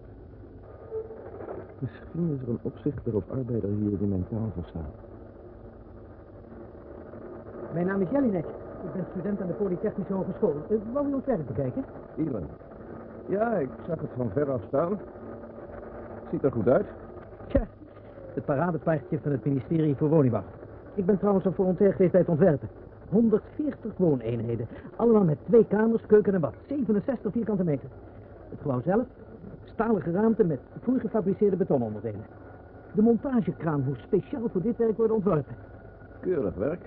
Misschien is er een opzichter of arbeider hier die mijn taal verstaat. Mijn naam is Jelinek. Ik ben student aan de Polytechnische Hogeschool. Uh, wou u ons werk bekijken? Elon. Ja, ik zag het van ver af staan. Ziet er goed uit. Tja, het paradepaardje van het ministerie voor Woningbouw. Ik ben trouwens een volontair geweest bij het ontwerpen. 140 wooneenheden. Allemaal met twee kamers, keuken en bad. 67 vierkante meter. Het gebouw zelf, stalen geraamte met voorgefabriceerde betononderdelen. De montagekraan moest speciaal voor dit werk worden ontworpen. Keurig werk.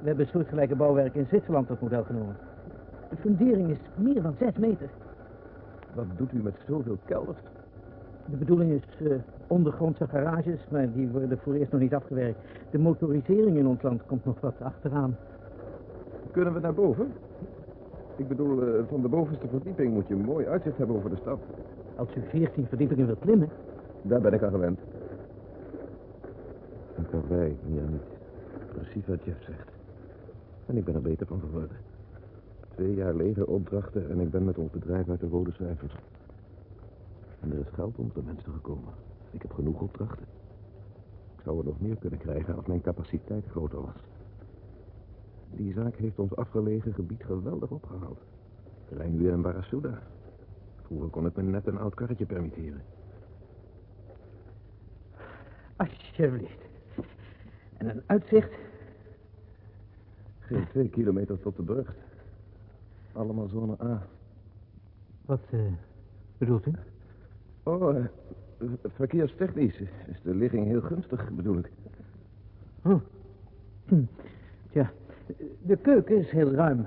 We hebben soortgelijke bouwwerk in Zwitserland tot model genomen. De fundering is meer dan 6 meter. Wat doet u met zoveel kelders? De bedoeling is uh, ondergrondse garages, maar die worden voor eerst nog niet afgewerkt. De motorisering in ons land komt nog wat achteraan. Kunnen we naar boven? Ik bedoel, eh, van de bovenste verdieping moet je een mooi uitzicht hebben over de stad. Als u 14 verdiepingen wilt klimmen, Daar ben ik aan gewend. Een karwei, meer niet. Precies wat Jeff zegt. En ik ben er beter van geworden. Twee jaar legeropdrachten en ik ben met ons bedrijf uit de rode cijfers. En er is geld om de mensen gekomen. Ik heb genoeg opdrachten. Ik zou er nog meer kunnen krijgen als mijn capaciteit groter was. Die zaak heeft ons afgelegen gebied geweldig opgehaald. Weer in Barasuda. Vroeger kon ik me net een oud karretje permitteren. alsjeblieft. En een uitzicht, Geen twee kilometer tot de brug. Allemaal zone A. wat eh, bedoelt u? Oh, eh, verkeerstechnisch is de ligging heel gunstig, bedoel ik. Oh. Hm. Tja, de keuken is heel ruim.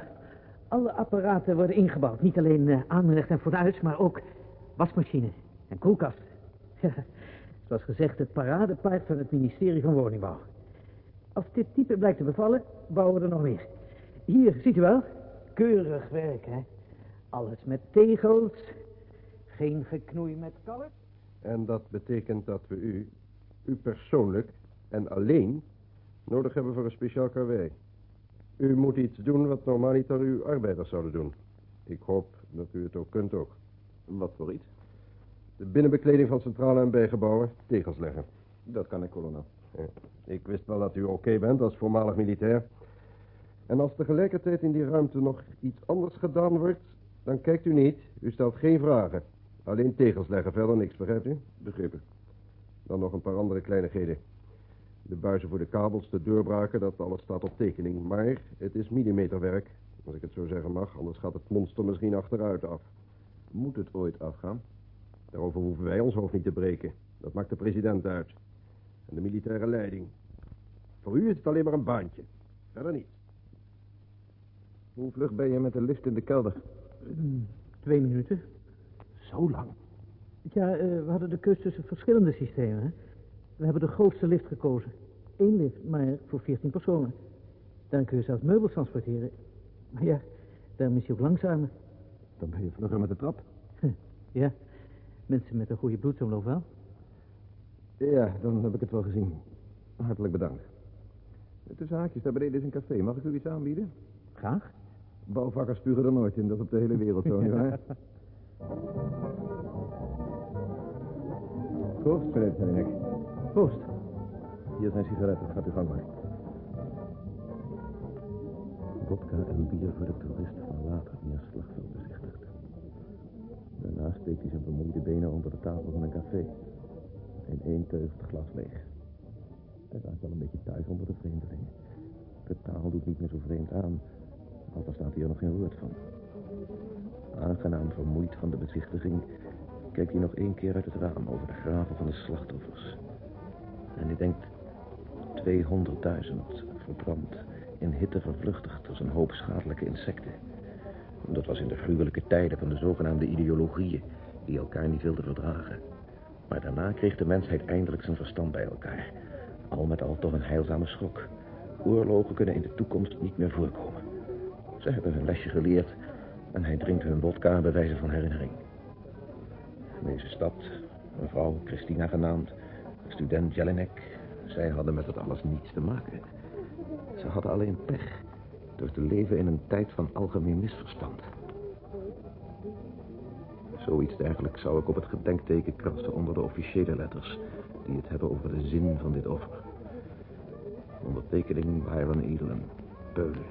Alle apparaten worden ingebouwd. Niet alleen eh, aanrecht en fornuis, maar ook wasmachine en koelkast. *laughs* Ja, zoals gezegd, het paradepaard van het ministerie van Woningbouw. Als dit type blijkt te bevallen, bouwen we er nog meer. Hier, ziet u wel? Keurig werk, hè? Alles met tegels. Geen geknoei met kalk. En dat betekent dat we u, u persoonlijk en alleen, nodig hebben voor een speciaal karwei. U moet iets doen wat normaliter uw arbeiders zouden doen. Ik hoop dat u het ook kunt ook. Wat voor iets? De binnenbekleding van centrale en bijgebouwen tegels leggen. Dat kan ik, kolonel. Ik wist wel dat u oké bent als voormalig militair. En als tegelijkertijd in die ruimte nog iets anders gedaan wordt, dan kijkt u niet. U stelt geen vragen. Alleen tegels leggen, verder niks, begrijpt u? Begrepen. Dan nog een paar andere kleinigheden. De buizen voor de kabels, de deurbraken, dat alles staat op tekening. Maar het is millimeterwerk, als ik het zo zeggen mag. Anders gaat het monster misschien achteruit af. Moet het ooit afgaan? Daarover hoeven wij ons hoofd niet te breken. Dat maakt de president uit. En de militaire leiding. Voor u is het alleen maar een baantje. Verder niet. Hoe vlug ben je met de lift in de kelder? Twee minuten. Zo lang. Ja, eh, we hadden de keus tussen verschillende systemen. Hè? We hebben de grootste lift gekozen. Eén lift, maar voor 14 personen. Dan kun je zelfs meubels transporteren. Maar ja, daarom is hij ook langzamer. Dan ben je vlugger met de trap. *laughs* Ja, mensen met een goede bloedsomloop wel. Ja, dan heb ik het wel gezien. Hartelijk bedankt. Tussen haakjes, daar beneden is een café. Mag ik u iets aanbieden? Graag. Bouwvakkers spugen er nooit in, dat op de hele wereld zo, *laughs* nietwaar? Proost, meneer. Proost. Hier zijn sigaretten, gaat u gang maar. Vodka en bier voor de toerist van later die een slagveld. Daarna steekt hij zijn bemoeide benen onder de tafel van een café. In één teug het glas leeg. Hij raakt wel een beetje thuis onder de vreemdelingen. De taal doet niet meer zo vreemd aan. Er staat hier nog geen woord van. Aangenaam vermoeid van de bezichtiging... kijkt hij nog één keer uit het raam over de graven van de slachtoffers. En hij denkt... 200.000 verbrand, in hitte vervluchtigd als een hoop schadelijke insecten. Dat was in de gruwelijke tijden van de zogenaamde ideologieën... die elkaar niet wilden verdragen. Maar daarna kreeg de mensheid eindelijk zijn verstand bij elkaar. Al met al toch een heilzame schok. Oorlogen kunnen in de toekomst niet meer voorkomen. Ze hebben hun lesje geleerd en hij drinkt hun vodka bij wijze van herinnering. In deze stad, een vrouw, Christina genaamd, student Jelinek, zij hadden met het alles niets te maken. Ze hadden alleen pech door te leven in een tijd van algemeen misverstand. Zoiets dergelijks zou ik op het gedenkteken krassen onder de officiële letters... die het hebben over de zin van dit offer. Ondertekening Byron Edelen, Peulen.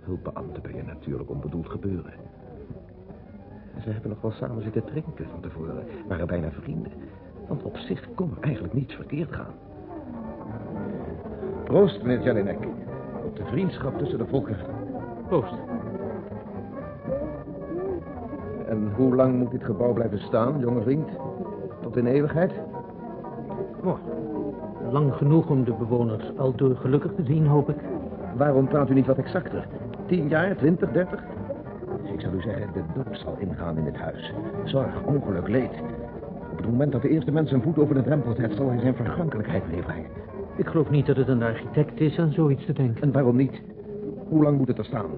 Hulpbeambte bij een natuurlijk onbedoeld gebeuren. En ze hebben nog wel samen zitten drinken van tevoren. Waren bijna vrienden. Want op zich kon er eigenlijk niets verkeerd gaan. Proost, meneer Jelinek. Op de vriendschap tussen de volken. Proost. En hoe lang moet dit gebouw blijven staan, jonge vriend? Tot in eeuwigheid? Oh, lang genoeg om de bewoners aldoor gelukkig te zien, hoop ik. Waarom praat u niet wat exacter? Tien jaar, twintig, dertig? Ik zou u zeggen, de dood zal ingaan in dit huis. Zorg, ongeluk, leed. Op het moment dat de eerste mens zijn voet over de drempel zet, zal hij zijn vergankelijkheid meebrengen. Ik geloof niet dat het een architect is aan zoiets te denken. En waarom niet? Hoe lang moet het er staan?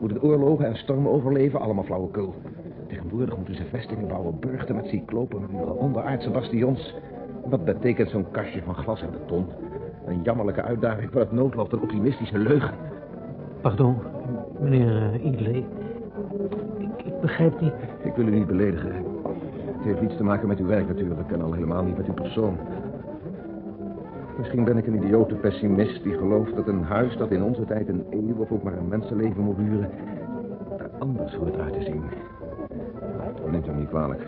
Moet het oorlogen en stormen overleven? Allemaal flauwekul. Tegenwoordig moeten ze vestingen bouwen, burchten met cyclopenmuren, onderaardse bastions. Wat betekent zo'n kastje van glas en beton? Een jammerlijke uitdaging voor het noodlot, een optimistische leugen. Pardon, meneer uh, Idley. Ik, ik begrijp niet... Ik wil u niet beledigen. Het heeft niets te maken met uw werk natuurlijk en al helemaal niet met uw persoon. Misschien ben ik een idiote pessimist die gelooft dat een huis dat in onze tijd een eeuw of ook maar een mensenleven moet duren, er anders hoort uit te zien. Neemt u me niet kwalijk.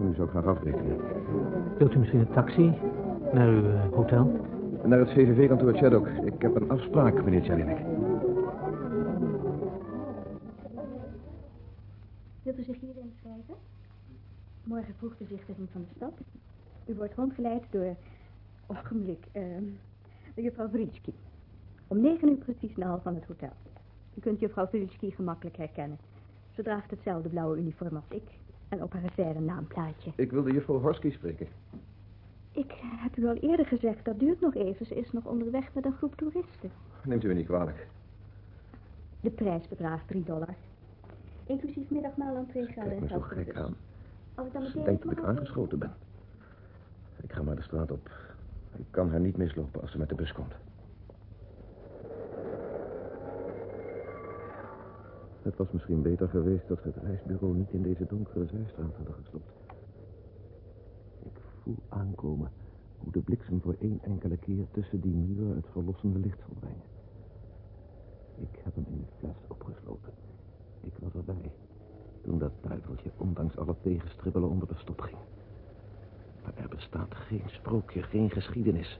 Nu zou ik graag afrekenen. Wilt u misschien een taxi naar uw uh, hotel? Naar het VVV-kantoor Chaddock. Ik heb een afspraak, meneer Jelinek. Wilt u zich hier inschrijven? Morgen vroeg de zichtiging van de stad. U wordt rondgeleid door... Ogenblik, uh, de juffrouw Vritski. Om negen uur precies in de hal van het hotel. U kunt juffrouw Vritski gemakkelijk herkennen. Ze draagt hetzelfde blauwe uniform als ik. En op haar revers een naamplaatje. Ik wilde juffrouw Horsky spreken. Ik heb u al eerder gezegd, dat duurt nog even. Ze is nog onderweg met een groep toeristen. Neemt u me niet kwalijk. De prijs bedraagt 3 dollar. Inclusief middagmaal aan twee graden Kijk me zo gek aan. Als ik dan Ze meteen... denkt dat ik aangeschoten ben. Ik ga maar de straat op. Ik kan haar niet mislopen als ze met de bus komt. Het was misschien beter geweest dat het reisbureau niet in deze donkere zijstraat hadden gestopt. Ik voel aankomen hoe de bliksem voor één enkele keer tussen die muren het verlossende licht zal brengen. Ik heb hem in de fles opgesloten. Ik was erbij toen dat duiveltje ondanks alle tegenstribbelen onder de stop ging. Maar er bestaat geen sprookje, geen geschiedenis...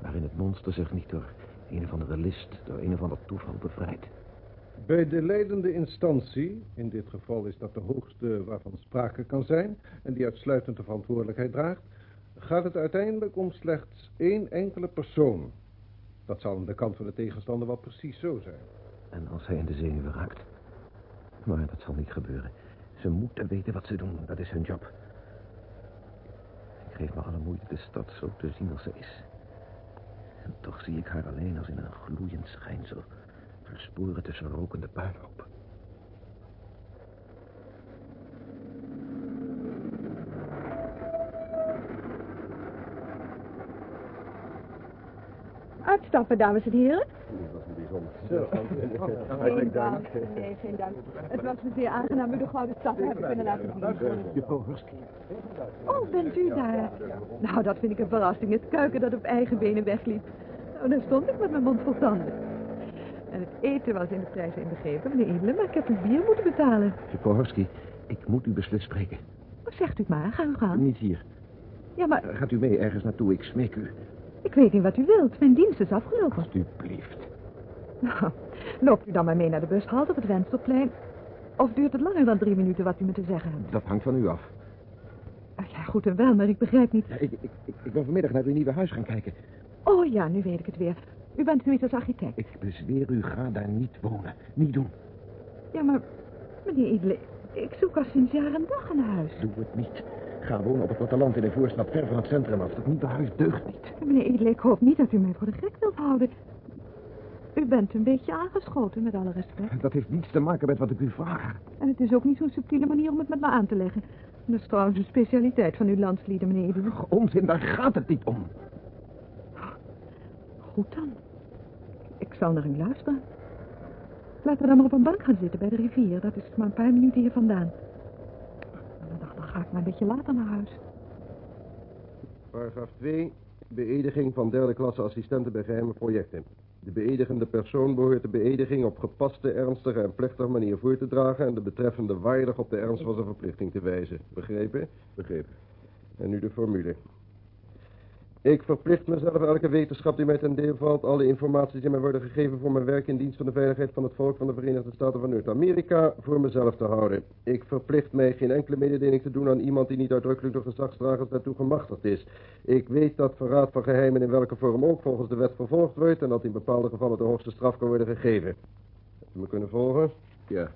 waarin het monster zich niet door een of andere list, door een of ander toeval bevrijdt. Bij de leidende instantie, in dit geval is dat de hoogste waarvan sprake kan zijn... en die uitsluitend de verantwoordelijkheid draagt... gaat het uiteindelijk om slechts één enkele persoon. Dat zal aan de kant van de tegenstander wel precies zo zijn. En als hij in de zenuwen raakt? Maar dat zal niet gebeuren. Ze moeten weten wat ze doen, dat is hun job. Ik geef me alle moeite de stad zo te zien als ze is. En toch zie ik haar alleen als in een gloeiend schijnsel... versporen tussen rokende puinhopen. Uitstappen, dames en heren. Dat was een bijzonder. Geen dank. Nee, geen dank. Het was me zeer aangenaam u de Gouden Stad te hebben kunnen laten zien. Oh, bent u daar? Nou, dat vind ik een verrassing. Het kuiken dat op eigen benen wegliep. Nou, daar stond ik met mijn mond vol tanden. En het eten was in de prijs inbegrepen, meneer Edele, maar ik heb uw bier moeten betalen. Husky, ik moet u beslist spreken. Wat zegt u maar, ga u gaan. Niet hier. Ja, maar Gaat u mee ergens naartoe, ik smeek u. ik weet niet wat u wilt. Mijn dienst is afgelopen. Alsjeblieft. Nou, loopt u dan maar mee naar de bushalte op het Wenselplein. Of duurt het langer dan drie minuten wat u me te zeggen hebt? Dat hangt van u af. Ah, ja, goed en wel, maar ik begrijp niet. Ja, ik, ik, ik ben vanmiddag naar uw nieuwe huis gaan kijken. Oh ja, nu weet ik het weer. U bent nu iets als architect. Ik bezweer u, ga daar niet wonen. Niet doen. Ja, maar meneer Idle, ik zoek al sinds jaar en dag een huis. Doe het niet. Ga wonen op het platteland in de voorstad, ver van het centrum af. Dat nieuwe huis deugt niet. Meneer Idle, ik hoop niet dat u mij voor de gek wilt houden. U bent een beetje aangeschoten, met alle respect. Dat heeft niets te maken met wat ik u vraag. En het is ook niet zo'n subtiele manier om het met me aan te leggen. Dat is trouwens een specialiteit van uw landslieden, meneer Idle. Onzin, daar gaat het niet om. Goed dan. Ik zal naar u luisteren. Laten we dan maar op een bank gaan zitten bij de rivier. Dat is maar een paar minuten hier vandaan. Dan dacht, dan ga ik maar een beetje later naar huis. Paragraaf 2. Beëdiging van derde klasse assistenten bij geheime projecten. De beëdigende persoon behoort de beëdiging op gepaste, ernstige en plechtige manier voor te dragen... en de betreffende waardig op de ernst van zijn verplichting te wijzen. Begrepen? Begrepen. En nu de formule. Ik verplicht mezelf elke wetenschap die mij ten deel valt... alle informaties die mij worden gegeven voor mijn werk in dienst van de veiligheid van het volk van de Verenigde Staten van Noord-Amerika... voor mezelf te houden. Ik verplicht mij geen enkele mededeling te doen aan iemand die niet uitdrukkelijk door gezagsdragers daartoe gemachtigd is. Ik weet dat verraad van geheimen in welke vorm ook volgens de wet vervolgd wordt... en dat in bepaalde gevallen de hoogste straf kan worden gegeven. Heb je me kunnen volgen? Ja.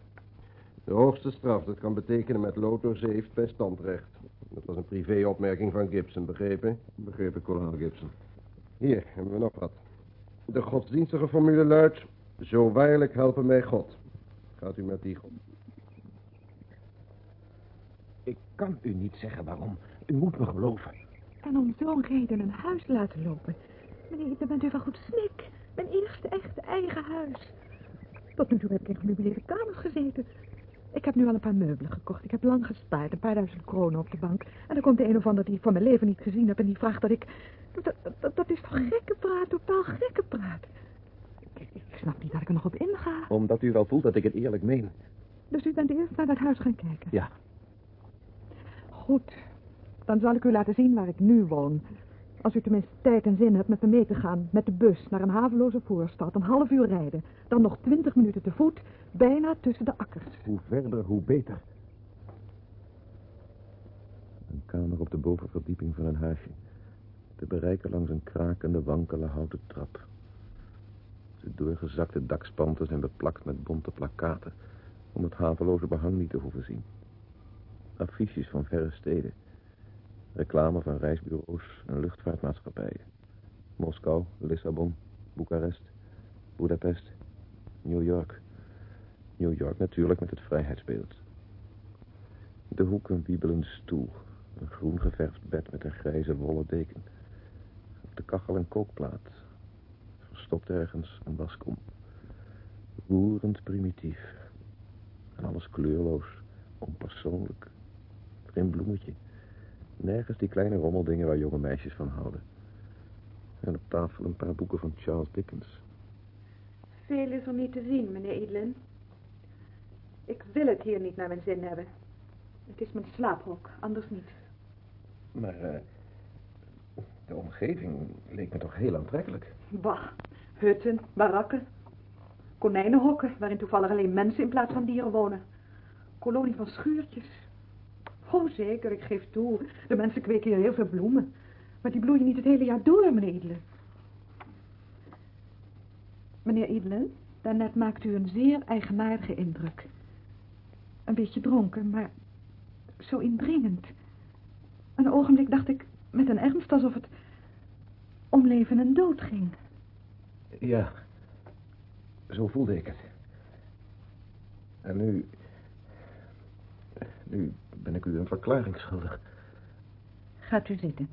De hoogste straf, dat kan betekenen met lood doorzeefd bij standrecht. Dat was een privéopmerking van Gibson, begrepen? Begrepen, kolonel Gibson. Hier hebben we nog wat. De godsdienstige formule luidt... Zo waarlijk helpen mij God. Gaat u met die God. Ik kan u niet zeggen waarom. U moet me geloven. En om zo'n reden een huis laten lopen. Meneer, dan bent u wel goed snik. Mijn eerste echte eigen huis. Tot nu toe heb ik in gemeubileerde kamers gezeten. Ik heb nu al een paar meubelen gekocht. Ik heb lang gespaard, een paar duizend kronen op de bank. En dan komt de een of ander die ik van mijn leven niet gezien heb... en die vraagt dat ik... Dat, dat, dat is toch gekke praat, totaal gekke praat. Ik, ik snap niet dat ik er nog op inga. Omdat u wel voelt dat ik het eerlijk meen. Dus u bent eerst naar dat huis gaan kijken? Ja. Goed. Dan zal ik u laten zien waar ik nu woon. Als u tenminste tijd en zin hebt met me mee te gaan. Met de bus naar een haveloze voorstad. Een half uur rijden. Dan nog twintig minuten te voet. Bijna tussen de akkers. Hoe verder, hoe beter. Een kamer op de bovenverdieping van een huisje. Te bereiken langs een krakende, wankele houten trap. De doorgezakte dakspanten zijn beplakt met bonte plakkaten... om het haveloze behang niet te hoeven zien. Affiches van verre steden. Reclame van reisbureaus en luchtvaartmaatschappijen. Moskou, Lissabon, Boekarest, Budapest, New York. New York natuurlijk met het vrijheidsbeeld. De hoek een stoel. Een groen geverfd bed met een grijze wollen deken. Op de kachel een kookplaat. Verstopt ergens een waskom. Roerend primitief. En alles kleurloos, onpersoonlijk. Geen bloemetje. Nergens die kleine rommeldingen waar jonge meisjes van houden. En op tafel een paar boeken van Charles Dickens. Veel is er niet te zien, meneer Edelin. Ik wil het hier niet naar mijn zin hebben. Het is mijn slaaphok, anders niet. Maar eh, de omgeving leek me toch heel aantrekkelijk. Bah, hutten, barakken. Konijnenhokken, waarin toevallig alleen mensen in plaats van dieren wonen. Kolonie van schuurtjes. Oh, zeker, ik geef toe. De mensen kweken hier heel veel bloemen. Maar die bloeien niet het hele jaar door, meneer Edelen. Meneer Edelen, daarnet maakt u een zeer eigenaardige indruk. Een beetje dronken, maar zo indringend. Een ogenblik dacht ik met een ernst alsof het om leven en dood ging. Ja, zo voelde ik het. En nu... Nu ben ik u een verklaring schuldig. Gaat u zitten.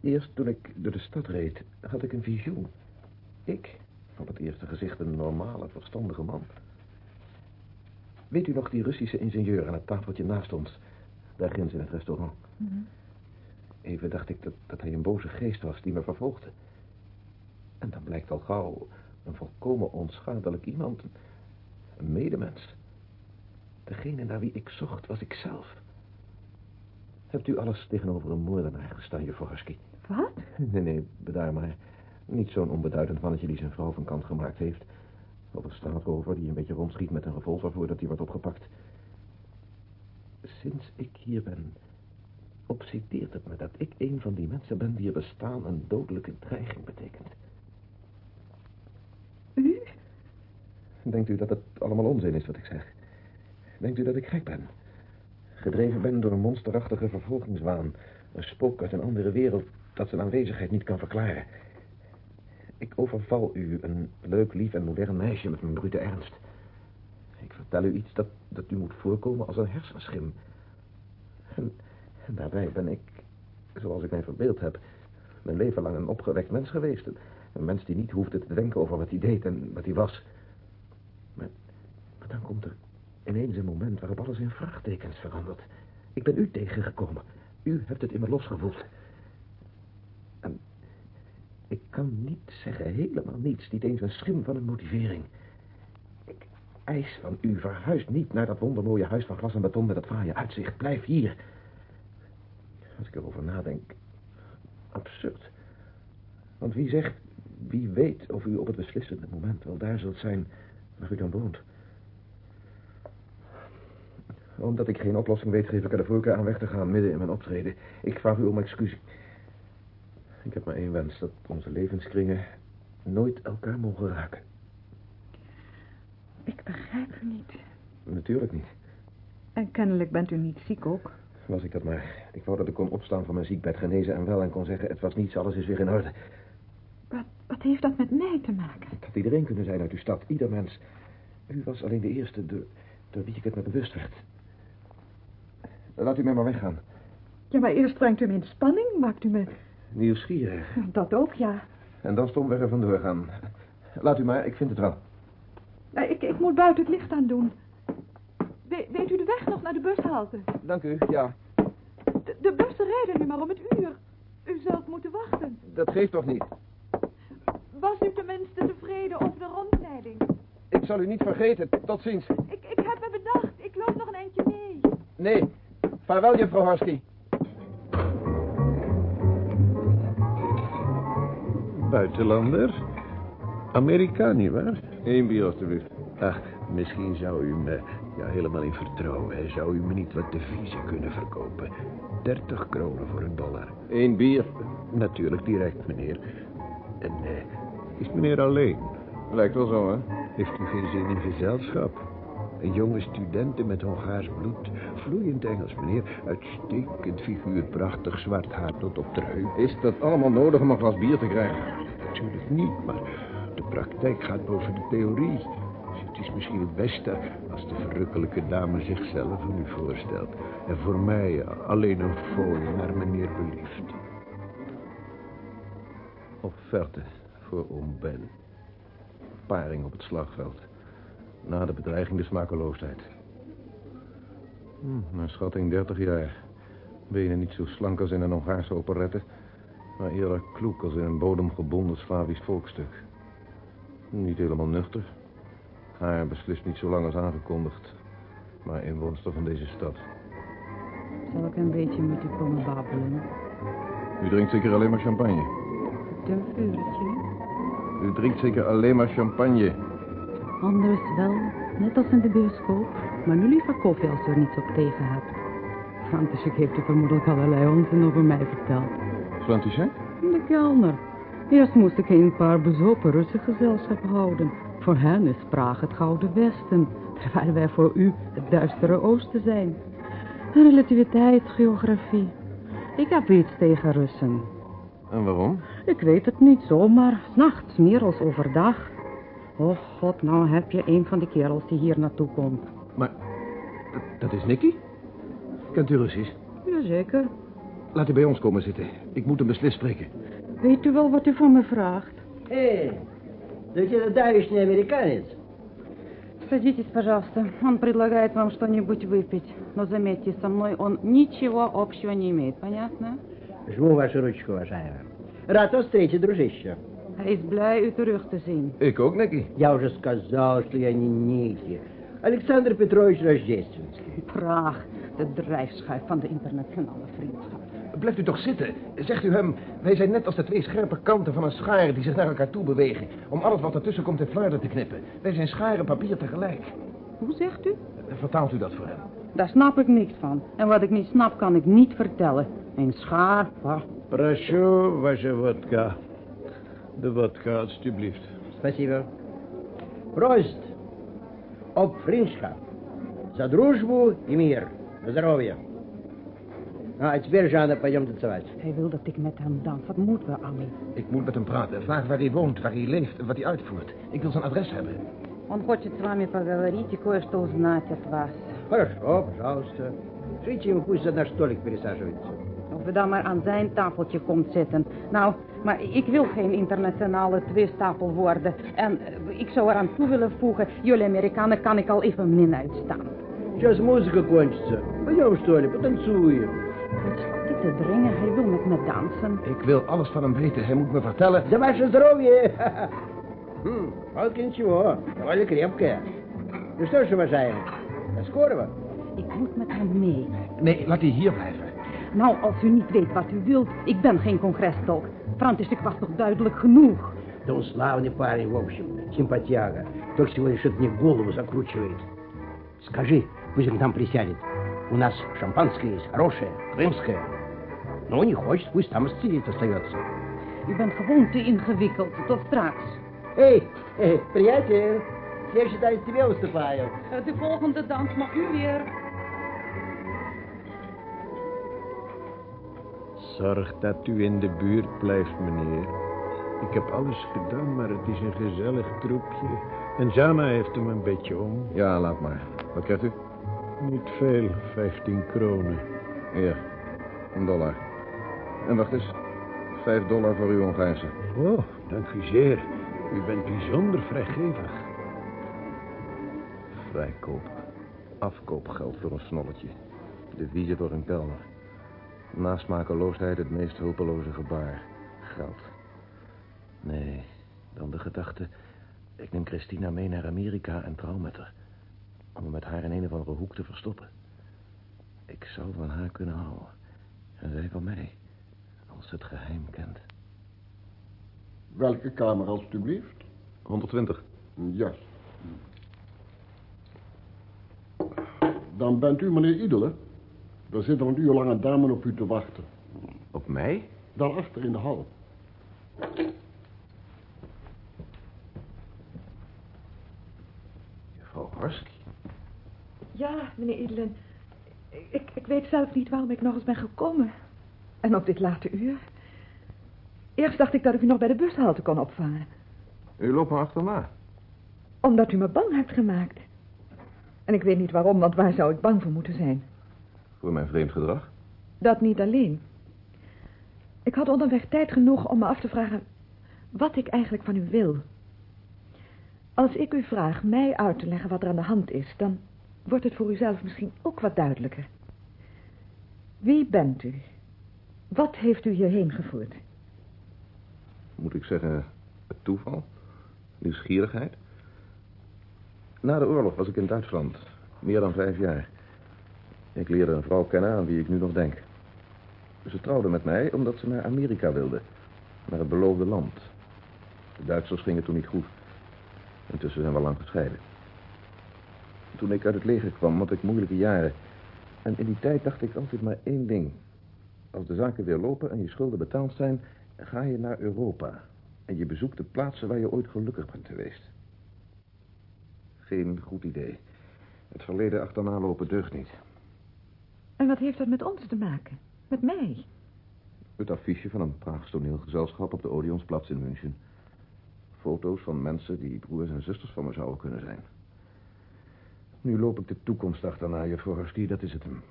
Eerst toen ik door de stad reed, had ik een visioen. Ik, op het eerste gezicht een normale, verstandige man. Weet u nog die Russische ingenieur aan het tafeltje naast ons? Daar ginds in het restaurant. Mhm. Even dacht ik dat, dat hij een boze geest was die me vervolgde. En dan blijkt al gauw een volkomen onschadelijk iemand. Een medemens. Degene naar wie ik zocht was ik zelf. Hebt u alles tegenover een moordenaar gestaan, Javorski? Wat? *laughs* Nee, nee, bedaar maar. Niet zo'n onbeduidend mannetje die zijn vrouw van kant gemaakt heeft. Of een straatrover die een beetje rondschiet met een revolver voordat hij wordt opgepakt. Sinds ik hier ben, obsedeert het me dat ik een van die mensen ben die er bestaan een dodelijke dreiging betekent. U? Denkt u dat het allemaal onzin is wat ik zeg? Denkt u dat ik gek ben? Gedreven ben door een monsterachtige vervolgingswaan. Een spook uit een andere wereld dat zijn aanwezigheid niet kan verklaren. Ik overval u, een leuk, lief en modern meisje met mijn brute ernst. Ik vertel u iets dat, dat u moet voorkomen als een hersenschim. En, daarbij ben ik, zoals ik mij verbeeld heb, mijn leven lang een opgewekt mens geweest. Een, een mens die niet hoefde te denken over wat hij deed en wat hij was. Maar, maar dan komt er ineens een moment waarop alles in vraagtekens verandert. Ik ben u tegengekomen. U hebt het in me losgevoeld. En ik kan niet zeggen, helemaal niets, niet eens een schim van een motivering. Ik eis van u, verhuis niet naar dat wondermooie huis van glas en beton met dat fraaie uitzicht. Blijf hier. Als ik erover nadenk, absurd. Want wie zegt, wie weet of u op het beslissende moment wel daar zult zijn waar u dan woont. Omdat ik geen oplossing weet, geef ik er de voorkeur aan weg te gaan midden in mijn optreden. Ik vraag u om excuus. Ik heb maar één wens, dat onze levenskringen nooit elkaar mogen raken. Ik begrijp u niet. Natuurlijk niet. En kennelijk bent u niet ziek ook. Was ik dat maar. Ik wou dat ik kon opstaan van mijn ziekbed, genezen en wel... en kon zeggen, het was niets, alles is weer in orde. Wat, wat heeft dat met mij te maken? Het had iedereen kunnen zijn uit uw stad, ieder mens. U was alleen de eerste door, door wie ik het me bewust werd. Laat u mij maar weggaan. Ja, maar eerst brengt u me in spanning, maakt u me... Nieuwsgierig. Dat ook, ja. En dan stomweg er vandoor gaan. Laat u maar, ik vind het wel. Nou, ik, ik moet buiten het licht aan doen. We- weet u de weg nog naar de bushalte? Dank u, ja. De, de bussen rijden nu maar om het uur. U zult moeten wachten. Dat geeft toch niet. Was u tenminste tevreden over de rondleiding? Ik zal u niet vergeten. Tot ziens. Ik, ik heb me bedacht. Ik loop nog een eindje mee. Nee. Vaarwel, juffrouw Horsky. Buitenlander? Amerikaan, nietwaar? Eén bier, alstublieft. Ach, misschien zou u me ja, helemaal in vertrouwen. Hè. Zou u me niet wat deviezen kunnen verkopen? 30 kronen voor een dollar. Eén bier. Natuurlijk direct, meneer. En eh, is meneer alleen? Lijkt wel zo, hè? Heeft u geen zin in gezelschap? Een jonge studenten met Hongaars bloed. Vloeiend Engels, meneer. Uitstekend figuur, prachtig zwart haar tot op de heup. Is dat allemaal nodig om een glas bier te krijgen? Natuurlijk niet, maar de praktijk gaat boven de theorie. Het is misschien het beste als de verrukkelijke dame zichzelf aan u voorstelt. En voor mij alleen een fooi naar meneer belieft. Offerte voor oom Ben. Paring op het slagveld. Na de bedreiging de smakeloosheid. Hm, naar schatting 30 jaar. Benen niet zo slank als in een Hongaarse operette... maar eerder kloek als in een bodemgebonden Slavisch volkstuk. Niet helemaal nuchter. Haar beslist niet zo lang als aangekondigd... maar inwoonster van deze stad. Zal ik een beetje met u komen babbelen? U drinkt zeker alleen maar champagne. Een vuurtje. U drinkt zeker alleen maar champagne. Anders wel, net als in de bioscoop. Maar nu liever koffie als u er niets op tegen hebt. František heeft u vermoedelijk allerlei onzin over mij verteld. František? De kelner. Eerst moest ik een paar bezopen Russen gezelschap houden. Voor hen is Praag het Gouden Westen. Terwijl wij voor u het duistere Oosten zijn. Relativiteit, geografie. Ik heb iets tegen Russen. En waarom? Ik weet het niet zomaar. S'nachts meer als overdag. Oh god, nou heb je een van de kerels die hier naartoe komt. Maar, dat, dat is Nicky? Kent u Russisch? Jazeker. Laat u bij ons komen zitten. Ik moet hem beslist spreken. Weet u wel wat u van me vraagt? Эй, да это давишний американец. Садитесь, пожалуйста. Он предлагает вам что-нибудь выпить. Но заметьте, со мной он ничего общего не имеет. Понятно? Жму вашу ручку, уважаемый. Рад вас встретить, дружище. Hij is blij u terug te zien. Ik ook, Nicky. Я уже сказал, что я не Ники. Александр Петрович Рождественский. Praag, de drijfschuif van de internationale vriendschap. Blijft u toch zitten. Zegt u hem, wij zijn net als de twee scherpe kanten van een schaar die zich naar elkaar toe bewegen. Om alles wat ertussen komt in flarden te knippen. Wij zijn schaar en papier tegelijk. Hoe zegt u? Vertaalt u dat voor hem? Daar snap ik niks van. En wat ik niet snap, kan ik niet vertellen. Een schaar, bah. Прошу, ваша водка. De водка, alstublieft. Спасибо. Прост. Об vriendschap. За дружбу и мир. На здоровье. А теперь, Жанна, пойдем танцевать. Hij wil dat ik met hem dans. Wat moeten we, Ami? Ik moet met hem praten. Vraag waar hij woont, waar hij leeft en wat hij uitvoert. Ik wil zijn adres hebben. Он хочет с вами поговорить и кое-что узнать от вас. Хорошо, пожалуйста. Шлите ему, пусть за наш столик пересаживается. Of we dan maar aan zijn tafeltje komt zitten. Nou, maar ik wil geen internationale tweestapel worden. En eh, ik zou eraan toe willen voegen, jullie Amerikanen kan ik al even min uitstaan. Сейчас музыка кончится. Пойдем, что ли, потанцуем. Wat staat dit te dringen? Hij wil met me dansen. Ik wil alles van hem weten. Hij moet me vertellen. За ваше здоровье! Хм, палка ничего, довольно крепкая. Ну что ж, уважаемый, до скорого. Ik moet met hem mee. Nee, laat hij hier blijven. Nou, als u niet weet wat u wilt, ik ben geen congrestolk. František was toch duidelijk genoeg. Да он славный парень, в общем, симпатяга. Только сегодня что-то мне голову закручивает. Скажи, пусть к нам присядет. У нас шампанское есть, хорошее, крымское. Ну, не хочет, пусть там сидит, остается. U bent gewoon te ingewikkeld. Tot straks. Эй, эй, приятель, следующий танец тебе уступаю. De volgende dans mag u weer. Zorg dat u in de buurt blijft, meneer. Ik heb alles gedaan, maar het is een gezellig troepje. En Jana heeft hem een beetje om. Ja, laat maar. Wat krijgt u? Niet veel, 15 kronen. Hier, een dollar. En wacht eens. Vijf dollar voor uw Hongaarse. Oh, dank u zeer. U bent bijzonder vrijgevig. Vrijkoop. Afkoopgeld voor een snolletje. De wiezen voor een kelner. Naast makeloosheid het meest hulpeloze gebaar. Geld. Nee, dan de gedachte... Ik neem Christina mee naar Amerika en trouw met haar. Om me met haar in een of andere hoek te verstoppen. Ik zou van haar kunnen houden. En zij van mij. Als ze het geheim kent. Welke kamer, alstublieft? 120. Ja. Dan bent u meneer Idele. Er zit al een uur lang een dame op u te wachten. Op mij? Daarachter in de hal. Juffrouw Horst? Ja, meneer Idelen. Ik, ik weet zelf niet waarom ik nog eens ben gekomen. En op dit late uur. Eerst dacht ik dat ik u nog bij de bushalte kon opvangen. U loopt me achterna. Omdat u me bang hebt gemaakt. En ik weet niet waarom, want waar zou ik bang voor moeten zijn? Voor mijn vreemd gedrag? Dat niet alleen. Ik had onderweg tijd genoeg om me af te vragen wat ik eigenlijk van u wil. Als ik u vraag mij uit te leggen wat er aan de hand is, dan wordt het voor uzelf misschien ook wat duidelijker. Wie bent u? Wat heeft u hierheen gevoerd? Moet ik zeggen, het toeval? Nieuwsgierigheid? Na de oorlog was ik in Duitsland. Meer dan vijf jaar. Ik leerde een vrouw kennen aan wie ik nu nog denk. Ze trouwde met mij omdat ze naar Amerika wilde. Naar het beloofde land. De Duitsers gingen toen niet goed. Intussen zijn we lang gescheiden. Toen ik uit het leger kwam, had ik moeilijke jaren. En in die tijd dacht ik altijd maar één ding. Als de zaken weer lopen en je schulden betaald zijn, ga je naar Europa. En je bezoekt de plaatsen waar je ooit gelukkig bent geweest. Geen goed idee. Het verleden achterna lopen deugt niet. En wat heeft dat met ons te maken? Met mij? Het affiche van een Praags toneelgezelschap op de Odeonsplatz in München. Foto's van mensen die broers en zusters van me zouden kunnen zijn. Nu loop ik de toekomst achterna, juffrouw Husky, dat is het hem.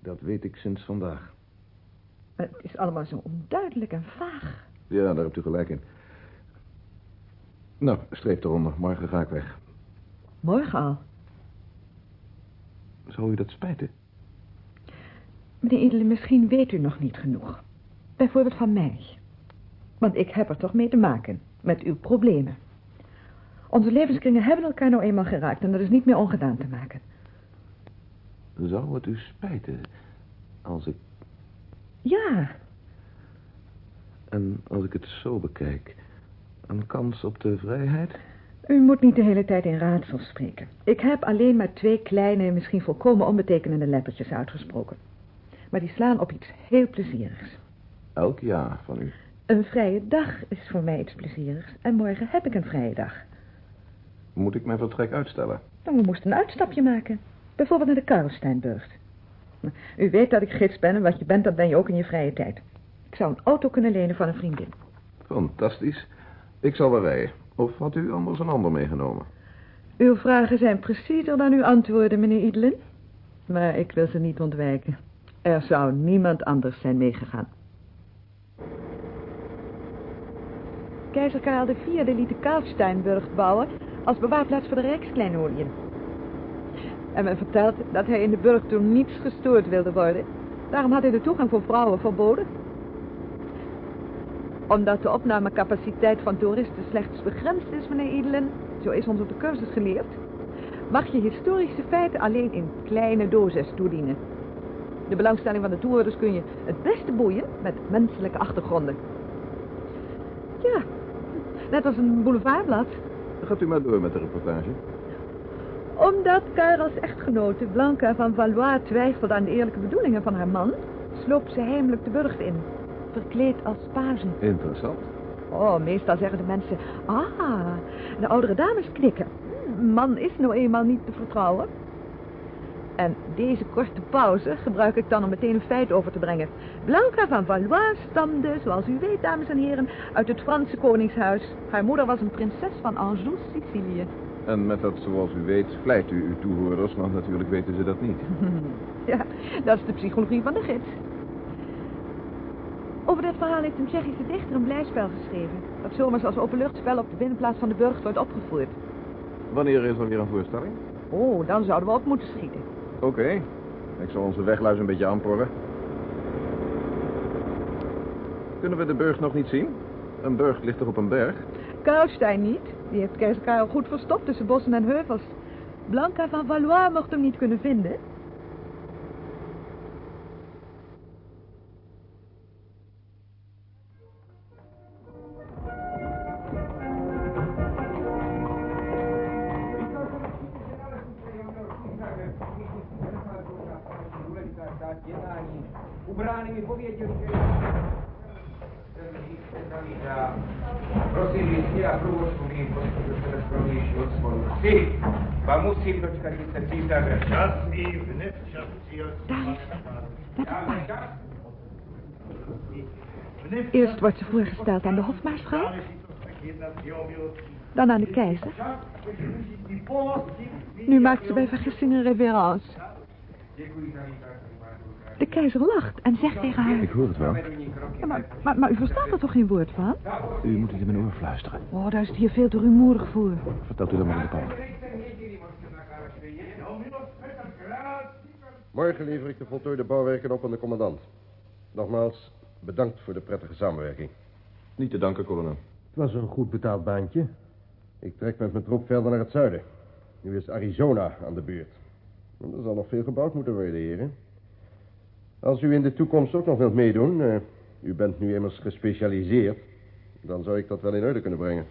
Dat weet ik sinds vandaag. Het is allemaal zo onduidelijk en vaag. Ja, daar hebt u gelijk in. Nou, streep eronder. Morgen ga ik weg. Morgen al? Zou u dat spijten? Meneer Edele, misschien weet u nog niet genoeg. Bijvoorbeeld van mij. Want ik heb er toch mee te maken. Met uw problemen. Onze levenskringen hebben elkaar nou eenmaal geraakt en dat is niet meer ongedaan te maken. Zou het u spijten als ik... Ja. En als ik het zo bekijk, een kans op de vrijheid? U moet niet de hele tijd in raadsels spreken. Ik heb alleen maar twee kleine, misschien volkomen onbetekenende lettertjes uitgesproken. Maar die slaan op iets heel plezierigs. Elk jaar van u? Een vrije dag is voor mij iets plezierigs. En morgen heb ik een vrije dag. Moet ik mijn vertrek uitstellen? Dan we moesten een uitstapje maken. Bijvoorbeeld naar de Karlsteinburg. U weet dat ik gids ben en wat je bent, dat ben je ook in je vrije tijd. Ik zou een auto kunnen lenen van een vriendin. Fantastisch. Ik zal wel rijden. Of had u anders een ander meegenomen? Uw vragen zijn preciezer dan uw antwoorden, meneer Idelen. Maar ik wil ze niet ontwijken. Er zou niemand anders zijn meegegaan. Keizer Karel IV liet de Karlsteinburg bouwen als bewaarplaats voor de rijkskleinoodiën. En men vertelt dat hij in de burg toen niets gestoord wilde worden. Daarom had hij de toegang voor vrouwen verboden. Omdat de opnamecapaciteit van toeristen slechts begrensd is, meneer Idelen, zo is ons op de cursus geleerd, mag je historische feiten alleen in kleine doses toedienen. De belangstelling van de toerers kun je het beste boeien met menselijke achtergronden. Ja, net als een boulevardblad. Gaat u maar door met de reportage. Omdat Karels echtgenote Blanca van Valois twijfelde aan de eerlijke bedoelingen van haar man, sloop ze heimelijk de burcht in, verkleed als page. Interessant. Oh, meestal zeggen de mensen, ah, de oudere dames knikken. Man is nou eenmaal niet te vertrouwen. En deze korte pauze gebruik ik dan om meteen een feit over te brengen. Blanca van Valois stamde, zoals u weet, dames en heren, uit het Franse koningshuis. Haar moeder was een prinses van Anjou, Sicilië. En met dat, zoals u weet, vlijt u uw toehoorders, want natuurlijk weten ze dat niet. *laughs* Ja, dat is de psychologie van de gids. Over dit verhaal heeft een Tsjechische dichter een blijspel geschreven. Dat zomers als openluchtspel op de binnenplaats van de burcht wordt opgevoerd. Wanneer is er weer een voorstelling? Oh, dan zouden we op moeten schieten. Oké. Ik zal onze wegluis een beetje aanporren. Kunnen we de burcht nog niet zien? Een burcht ligt toch op een berg? Karlstein niet. Die heeft Karel goed verstopt tussen bossen en heuvels. Blanca van Valois mocht hem niet kunnen vinden. ubranými pověděli, že a prosili mě a od spolu. Musím čas v. Eerst wordt ze voorgesteld aan de hofmaarschalk, dan aan de keizer. Nu maakt ze bij vergissing een reverence. De keizer lacht en zegt tegen haar... Ik hoor het wel. Ja, maar, maar, maar u verstaat er toch geen woord van? U moet het in mijn oor fluisteren. Oh, daar is het hier veel te rumoerig voor. Vertelt u dan maar in de pauze. Morgen lever ik de voltooide bouwwerken op aan de commandant. Nogmaals, bedankt voor de prettige samenwerking. Niet te danken, kolonel. Het was een goed betaald baantje. Ik trek met mijn troep verder naar het zuiden. Nu is Arizona aan de beurt. En er zal nog veel gebouwd moeten worden, heren. Als u in de toekomst ook nog wilt meedoen... eh, u bent nu immers gespecialiseerd... dan zou ik dat wel in orde kunnen brengen.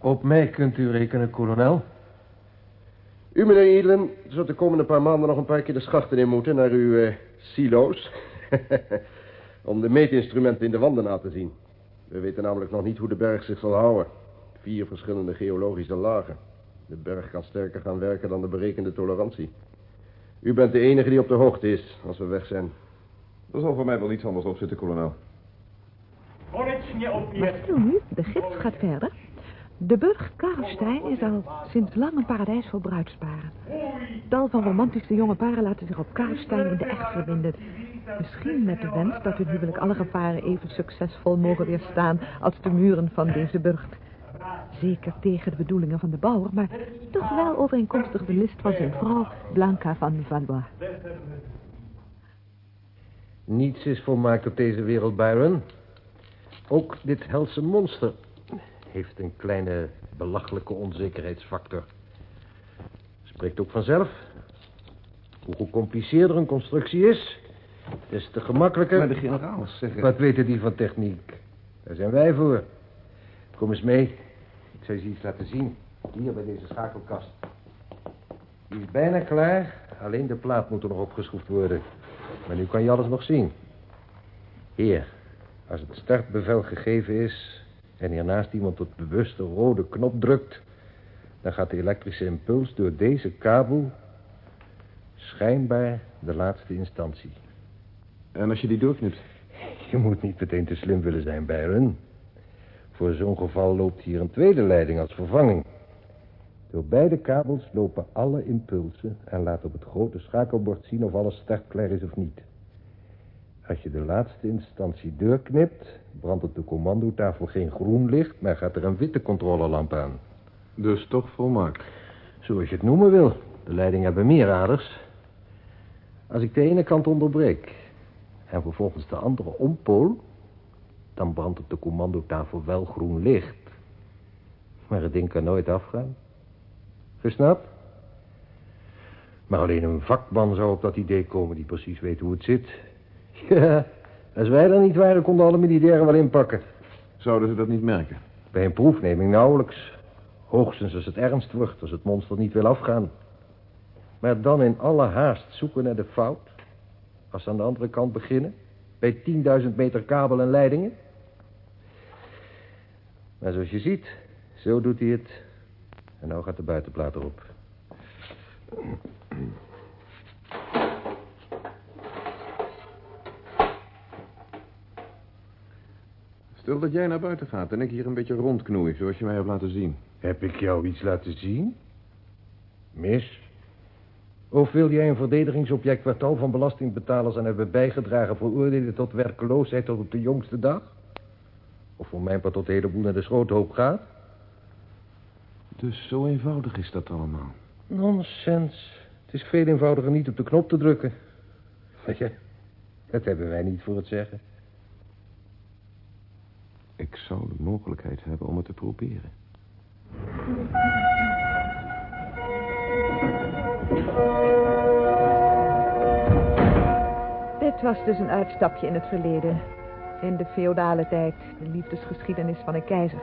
Op mij kunt u rekenen, kolonel. U, meneer Edelen, zult de komende paar maanden nog een paar keer de schachten in moeten... naar uw eh, silo's. *laughs* Om de meetinstrumenten in de wanden na te zien. We weten namelijk nog niet hoe de berg zich zal houden. Vier verschillende geologische lagen. De berg kan sterker gaan werken dan de berekende tolerantie. U bent de enige die op de hoogte is als we weg zijn. Er zal voor mij wel niets anders op zitten, kolonel. Maar stil nu, de gids gaat verder. De burg Karlstein is al sinds lang een paradijs voor bruidsparen. Tal van romantische jonge paren laten zich op Karlstein in de echt verbinden. Misschien met de wens dat hun huwelijk alle gevaren even succesvol mogen weerstaan als de muren van deze burcht. Zeker tegen de bedoelingen van de bouwer, maar toch wel overeenkomstig de list van zijn vrouw Blanca van Valois. Niets is volmaakt op deze wereld, Byron. Ook dit helse monster heeft een kleine belachelijke onzekerheidsfactor. Spreekt ook vanzelf. Hoe gecompliceerder een constructie is, des te gemakkelijker... Maar de generaal zeggen... Wat weten die van techniek? Daar zijn wij voor. Kom eens mee. Ik zal je iets laten zien. Hier bij deze schakelkast. Die is bijna klaar. Alleen de plaat moet er nog opgeschroefd worden. Maar nu kan je alles nog zien. Hier. Als het startbevel gegeven is... en hiernaast iemand op de bewuste rode knop drukt... dan gaat de elektrische impuls door deze kabel... schijnbaar de laatste instantie. En als je die doorknipt? Je moet niet meteen te slim willen zijn, Byron. Voor zo'n geval loopt hier een tweede leiding als vervanging. Door beide kabels lopen alle impulsen en laat op het grote schakelbord zien of alles startklaar is of niet. Als je de laatste instantie doorknipt, brandt op de commandotafel geen groen licht, maar gaat er een witte controlelamp aan. Dus toch volmaakt. Zoals je het noemen wil. De leidingen hebben meer aders. Als ik de ene kant onderbreek en vervolgens de andere ompool, dan brandt op de commandotafel wel groen licht. Maar het ding kan nooit afgaan. Gesnapt? Maar alleen een vakman zou op dat idee komen die precies weet hoe het zit. *laughs* Ja, als wij er niet waren, konden alle militairen wel inpakken. Zouden ze dat niet merken? Bij een proefneming nauwelijks. Hoogstens als het ernst wordt, als het monster niet wil afgaan. Maar dan in alle haast zoeken naar de fout. Als ze aan de andere kant beginnen. Bij 10.000 meter kabel en leidingen. Maar zoals je ziet, zo doet hij het. En nou gaat de buitenplaat erop. Stel dat jij naar buiten gaat en ik hier een beetje rondknoei, zoals je mij hebt laten zien. Heb ik jou iets laten zien? Mis? Of wil jij een verdedigingsobject kwartaal tal van belastingbetalers en hebben bijgedragen... veroordeeld tot werkloosheid tot op de jongste dag? Of voor mijn part tot de hele boel naar de schroothoop gaat? Dus zo eenvoudig is dat allemaal. Nonsens. Het is veel eenvoudiger niet op de knop te drukken. *laughs* Weet je, dat hebben wij niet voor het zeggen. Ik zou de mogelijkheid hebben om het te proberen. Dit was dus een uitstapje in het verleden. In de feodale tijd, de liefdesgeschiedenis van een keizer.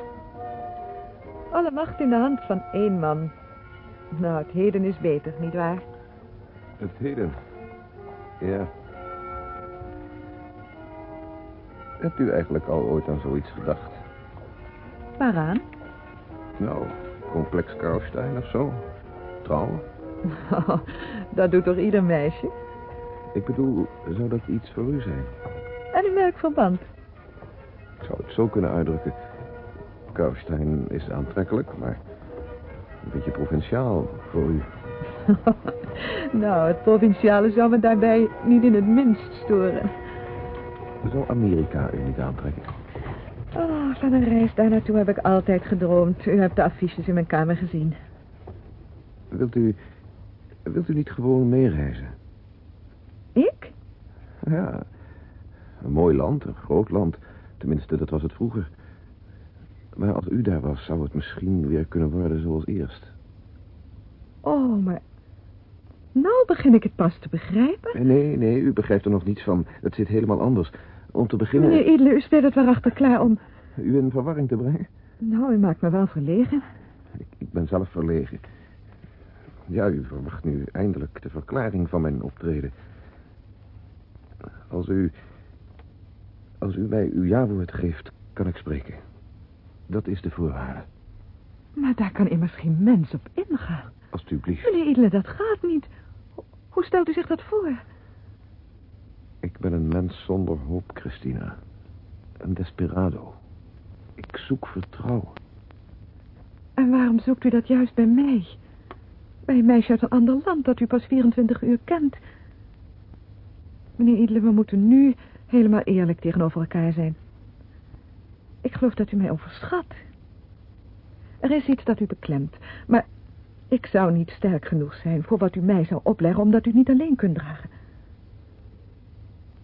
Alle macht in de hand van één man. Nou, het heden is beter, nietwaar? Het heden. Ja. Hebt u eigenlijk al ooit aan zoiets gedacht? Waaraan? Nou, complex Karlstein of zo? Trouwen? *laughs* dat doet toch ieder meisje? Ik bedoel, zou dat iets voor u zijn? En in welk verband? Ik zou het zo kunnen uitdrukken. Karlstein is aantrekkelijk, maar een beetje provinciaal voor u. *laughs* nou, het provinciale zou me daarbij niet in het minst storen. Zou Amerika u niet aantrekken? Oh, van een reis daar naartoe heb ik altijd gedroomd. U hebt de affiches in mijn kamer gezien. Wilt u... Wilt u niet gewoon meereizen? Ik? Ja, een mooi land, een groot land. Tenminste, dat was het vroeger. Maar als u daar was, zou het misschien weer kunnen worden zoals eerst. Oh, maar... Nou begin ik het pas te begrijpen. Nee, nee, u begrijpt er nog niets van. Het zit helemaal anders. Om te beginnen... Meneer Edele, u speelt het waarachter klaar om... U in verwarring te brengen? Nou, u maakt me wel verlegen. Ik, ik ben zelf verlegen. Ja, u verwacht nu eindelijk de verklaring van mijn optreden. Als u... Als u mij uw jawoord geeft, kan ik spreken. Dat is de voorwaarde. Maar daar kan immers geen mens op ingaan. Alsjeblieft. Meneer Edele, dat gaat niet. Hoe stelt u zich dat voor? Ik ben een mens zonder hoop, Christina. Een desperado. Ik zoek vertrouwen. En waarom zoekt u dat juist bij mij? Bij een meisje uit een ander land dat u pas 24 uur kent. Meneer Idle, we moeten nu helemaal eerlijk tegenover elkaar zijn. Ik geloof dat u mij overschat. Er is iets dat u beklemt, maar ik zou niet sterk genoeg zijn voor wat u mij zou opleggen, omdat u niet alleen kunt dragen.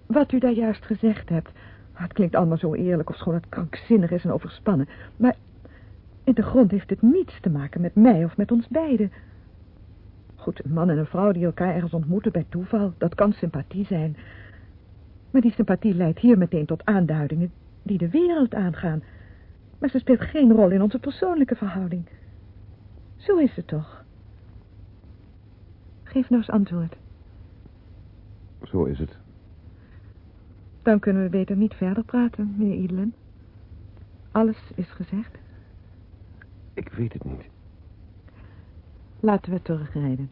Wat u daar juist gezegd hebt, het klinkt allemaal zo eerlijk of schoon het krankzinnig is en overspannen, maar in de grond heeft het niets te maken met mij of met ons beiden. Goed, een man en een vrouw die elkaar ergens ontmoeten bij toeval, dat kan sympathie zijn. Maar die sympathie leidt hier meteen tot aanduidingen die de wereld aangaan. Maar ze speelt geen rol in onze persoonlijke verhouding. Zo is het toch? Geef nou eens antwoord. Zo is het. Dan kunnen we beter niet verder praten, meneer Idelen. Alles is gezegd. Ik weet het niet. Laten we terugrijden.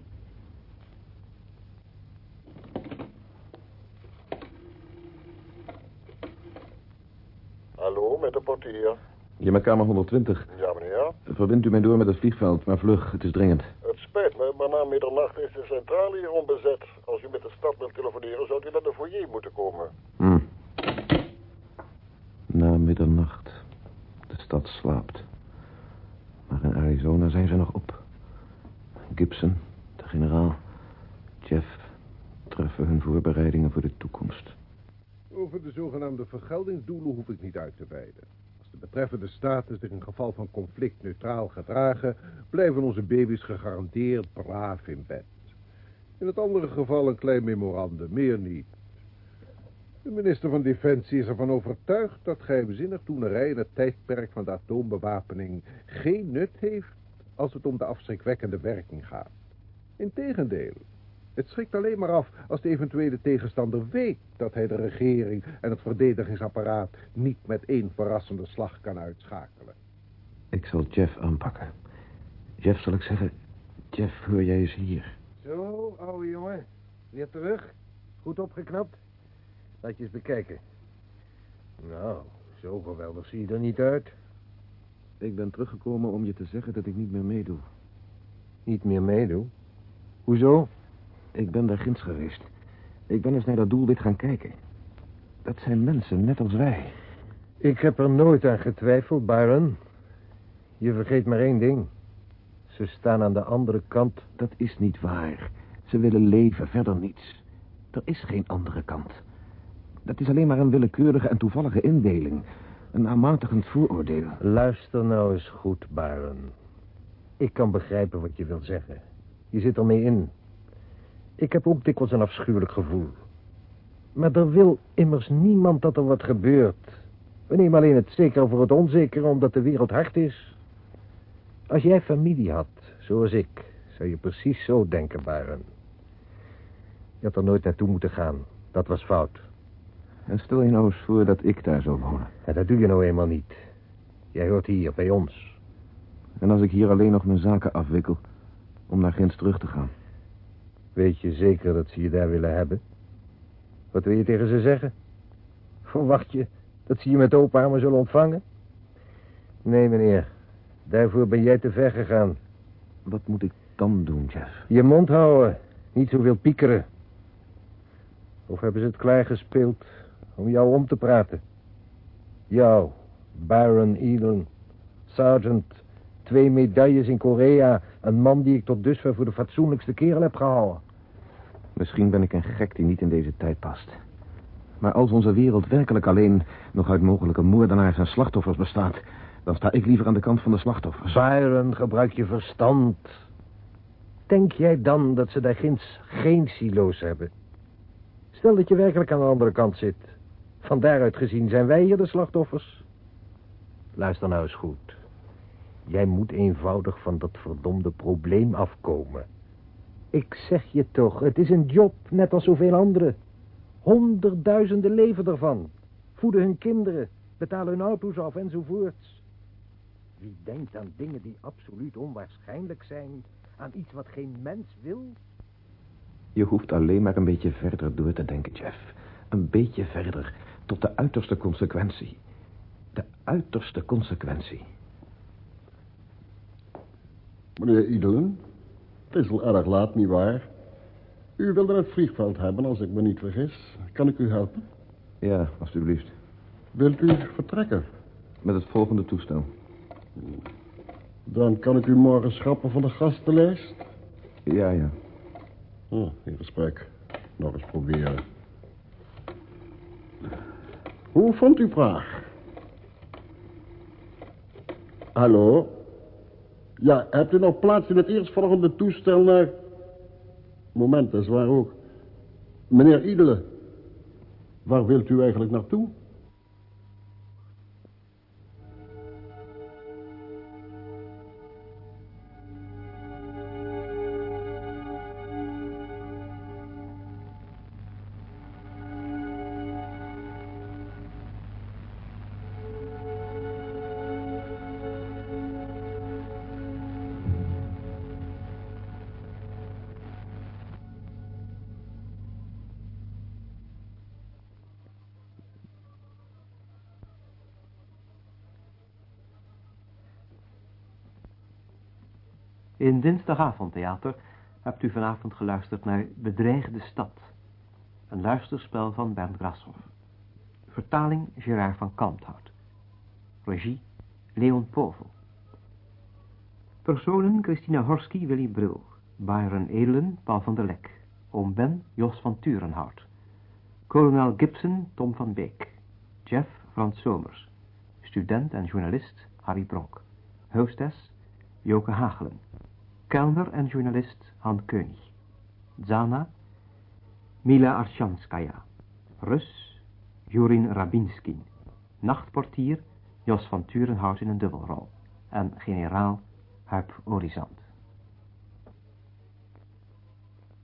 Hallo, met de portier. Je met kamer 120. Ja, meneer. Verbindt u mij door met het vliegveld, maar vlug, het is dringend. Het spijt me, maar na middernacht is de centrale hier onbezet. Als u met de stad wilt telefoneren, zou u naar de foyer moeten komen. Hm. Na middernacht. De stad slaapt. Maar in Arizona zijn ze nog op. Gibson, de generaal, Jeff treffen hun voorbereidingen voor de toekomst. Over de zogenaamde vergeldingsdoelen hoef ik niet uit te wijden. Als de betreffende staten zich in geval van conflict neutraal gedragen, blijven onze baby's gegarandeerd braaf in bed. In het andere geval een klein memorandum, meer niet. De minister van Defensie is ervan overtuigd dat geheimzinnig toenerij in het tijdperk van de atoombewapening geen nut heeft als het om de afschrikwekkende werking gaat. Integendeel, het schrikt alleen maar af als de eventuele tegenstander weet dat hij de regering en het verdedigingsapparaat niet met één verrassende slag kan uitschakelen. Ik zal Jeff aanpakken. Jeff, zal ik zeggen, Jeff, hoor jij eens hier. Zo, ouwe jongen. Weer terug. Goed opgeknapt. Laat je eens bekijken. Nou, Zo geweldig zie je er niet uit. Ik ben teruggekomen om je te zeggen dat ik niet meer meedoe. Niet meer meedoe? Hoezo? Ik ben daar ginds geweest. Ik ben eens naar dat doelwit gaan kijken. Dat zijn mensen, net als wij. Ik heb er nooit aan getwijfeld, Byron. Je vergeet maar één ding. Ze staan aan de andere kant. Dat is niet waar. Ze willen leven, verder niets. Er is geen andere kant. Dat is alleen maar een willekeurige en toevallige indeling. Een aanmatigend vooroordeel. Luister nou eens goed, Byron. Ik kan begrijpen wat je wil zeggen. Je zit ermee in. Ik heb ook dikwijls een afschuwelijk gevoel. Maar er wil immers niemand dat er wat gebeurt. We nemen alleen het zekere voor het onzekere, omdat de wereld hard is. Als jij familie had, zoals ik, zou je precies zo denken, Byron. Je had er nooit naartoe moeten gaan. Dat was fout. En stel je nou eens voor dat ik daar zou wonen. Ja, dat doe je nou eenmaal niet. Jij hoort hier, bij ons. En als ik hier alleen nog mijn zaken afwikkel, om naar Gens terug te gaan. Weet je zeker dat ze je daar willen hebben? Wat wil je tegen ze zeggen? Verwacht je dat ze je met open armen zullen ontvangen? Nee, meneer. Daarvoor ben jij te ver gegaan. Wat moet ik dan doen, Jeff? Je mond houden. Niet zoveel piekeren. Of hebben ze het klaargespeeld om jou om te praten? Jou, Byron Elan, sergeant, twee medailles in Korea... een man die ik tot dusver voor de fatsoenlijkste kerel heb gehouden. Misschien ben ik een gek die niet in deze tijd past. Maar als onze wereld werkelijk alleen nog uit mogelijke moordenaars en slachtoffers bestaat... dan sta ik liever aan de kant van de slachtoffers. Byron, gebruik je verstand. Denk jij dan dat ze daar ginds geen silo's hebben? Stel dat je werkelijk aan de andere kant zit. Van daaruit gezien zijn wij hier de slachtoffers. Luister nou eens goed. Jij moet eenvoudig van dat verdomde probleem afkomen. Ik zeg je toch, het is een job, net als zoveel anderen. Honderdduizenden leven ervan. Voeden hun kinderen, betalen hun auto's af enzovoorts. Wie denkt aan dingen die absoluut onwaarschijnlijk zijn, aan iets wat geen mens wil? Je hoeft alleen maar een beetje verder door te denken, Jeff. Een beetje verder, tot de uiterste consequentie. De uiterste consequentie. Meneer Idelen, het is al erg laat, nietwaar? U wilde het vliegveld hebben, als ik me niet vergis. Kan ik u helpen? Ja, alstublieft. Wilt u vertrekken? Met het volgende toestel. Dan kan ik u morgen schrappen van de gastenlijst? Ja, ja. Oh, in gesprek. Nog eens proberen. Hoe vond u Praag? Hallo? Ja, hebt u nog plaats in het eerstvolgende toestel naar... Moment, dat is waar ook. Meneer Idele, waar wilt u eigenlijk naartoe? In Dinsdagavondtheater hebt u vanavond geluisterd naar Bedreigde Stad. Een luisterspel van Bernd Grashoff. Vertaling Gerard van Kalmthout. Regie Leon Povel. Personen Christina Horsky, Willy Bril. Byron Edelen, Paul van der Lek. Oom Ben, Jos van Turenhout. Kolonel Gibson, Tom van Beek. Jeff, Frans Somers. Student en journalist, Harry Bronk. Hostess, Joke Hagelen. Kelner en journalist Han König. Zana, Mila Arshanskaya. Rus, Jurin Rabinskin. Nachtportier, Jos van Turenhout in een dubbelrol. En generaal Huip Orizant.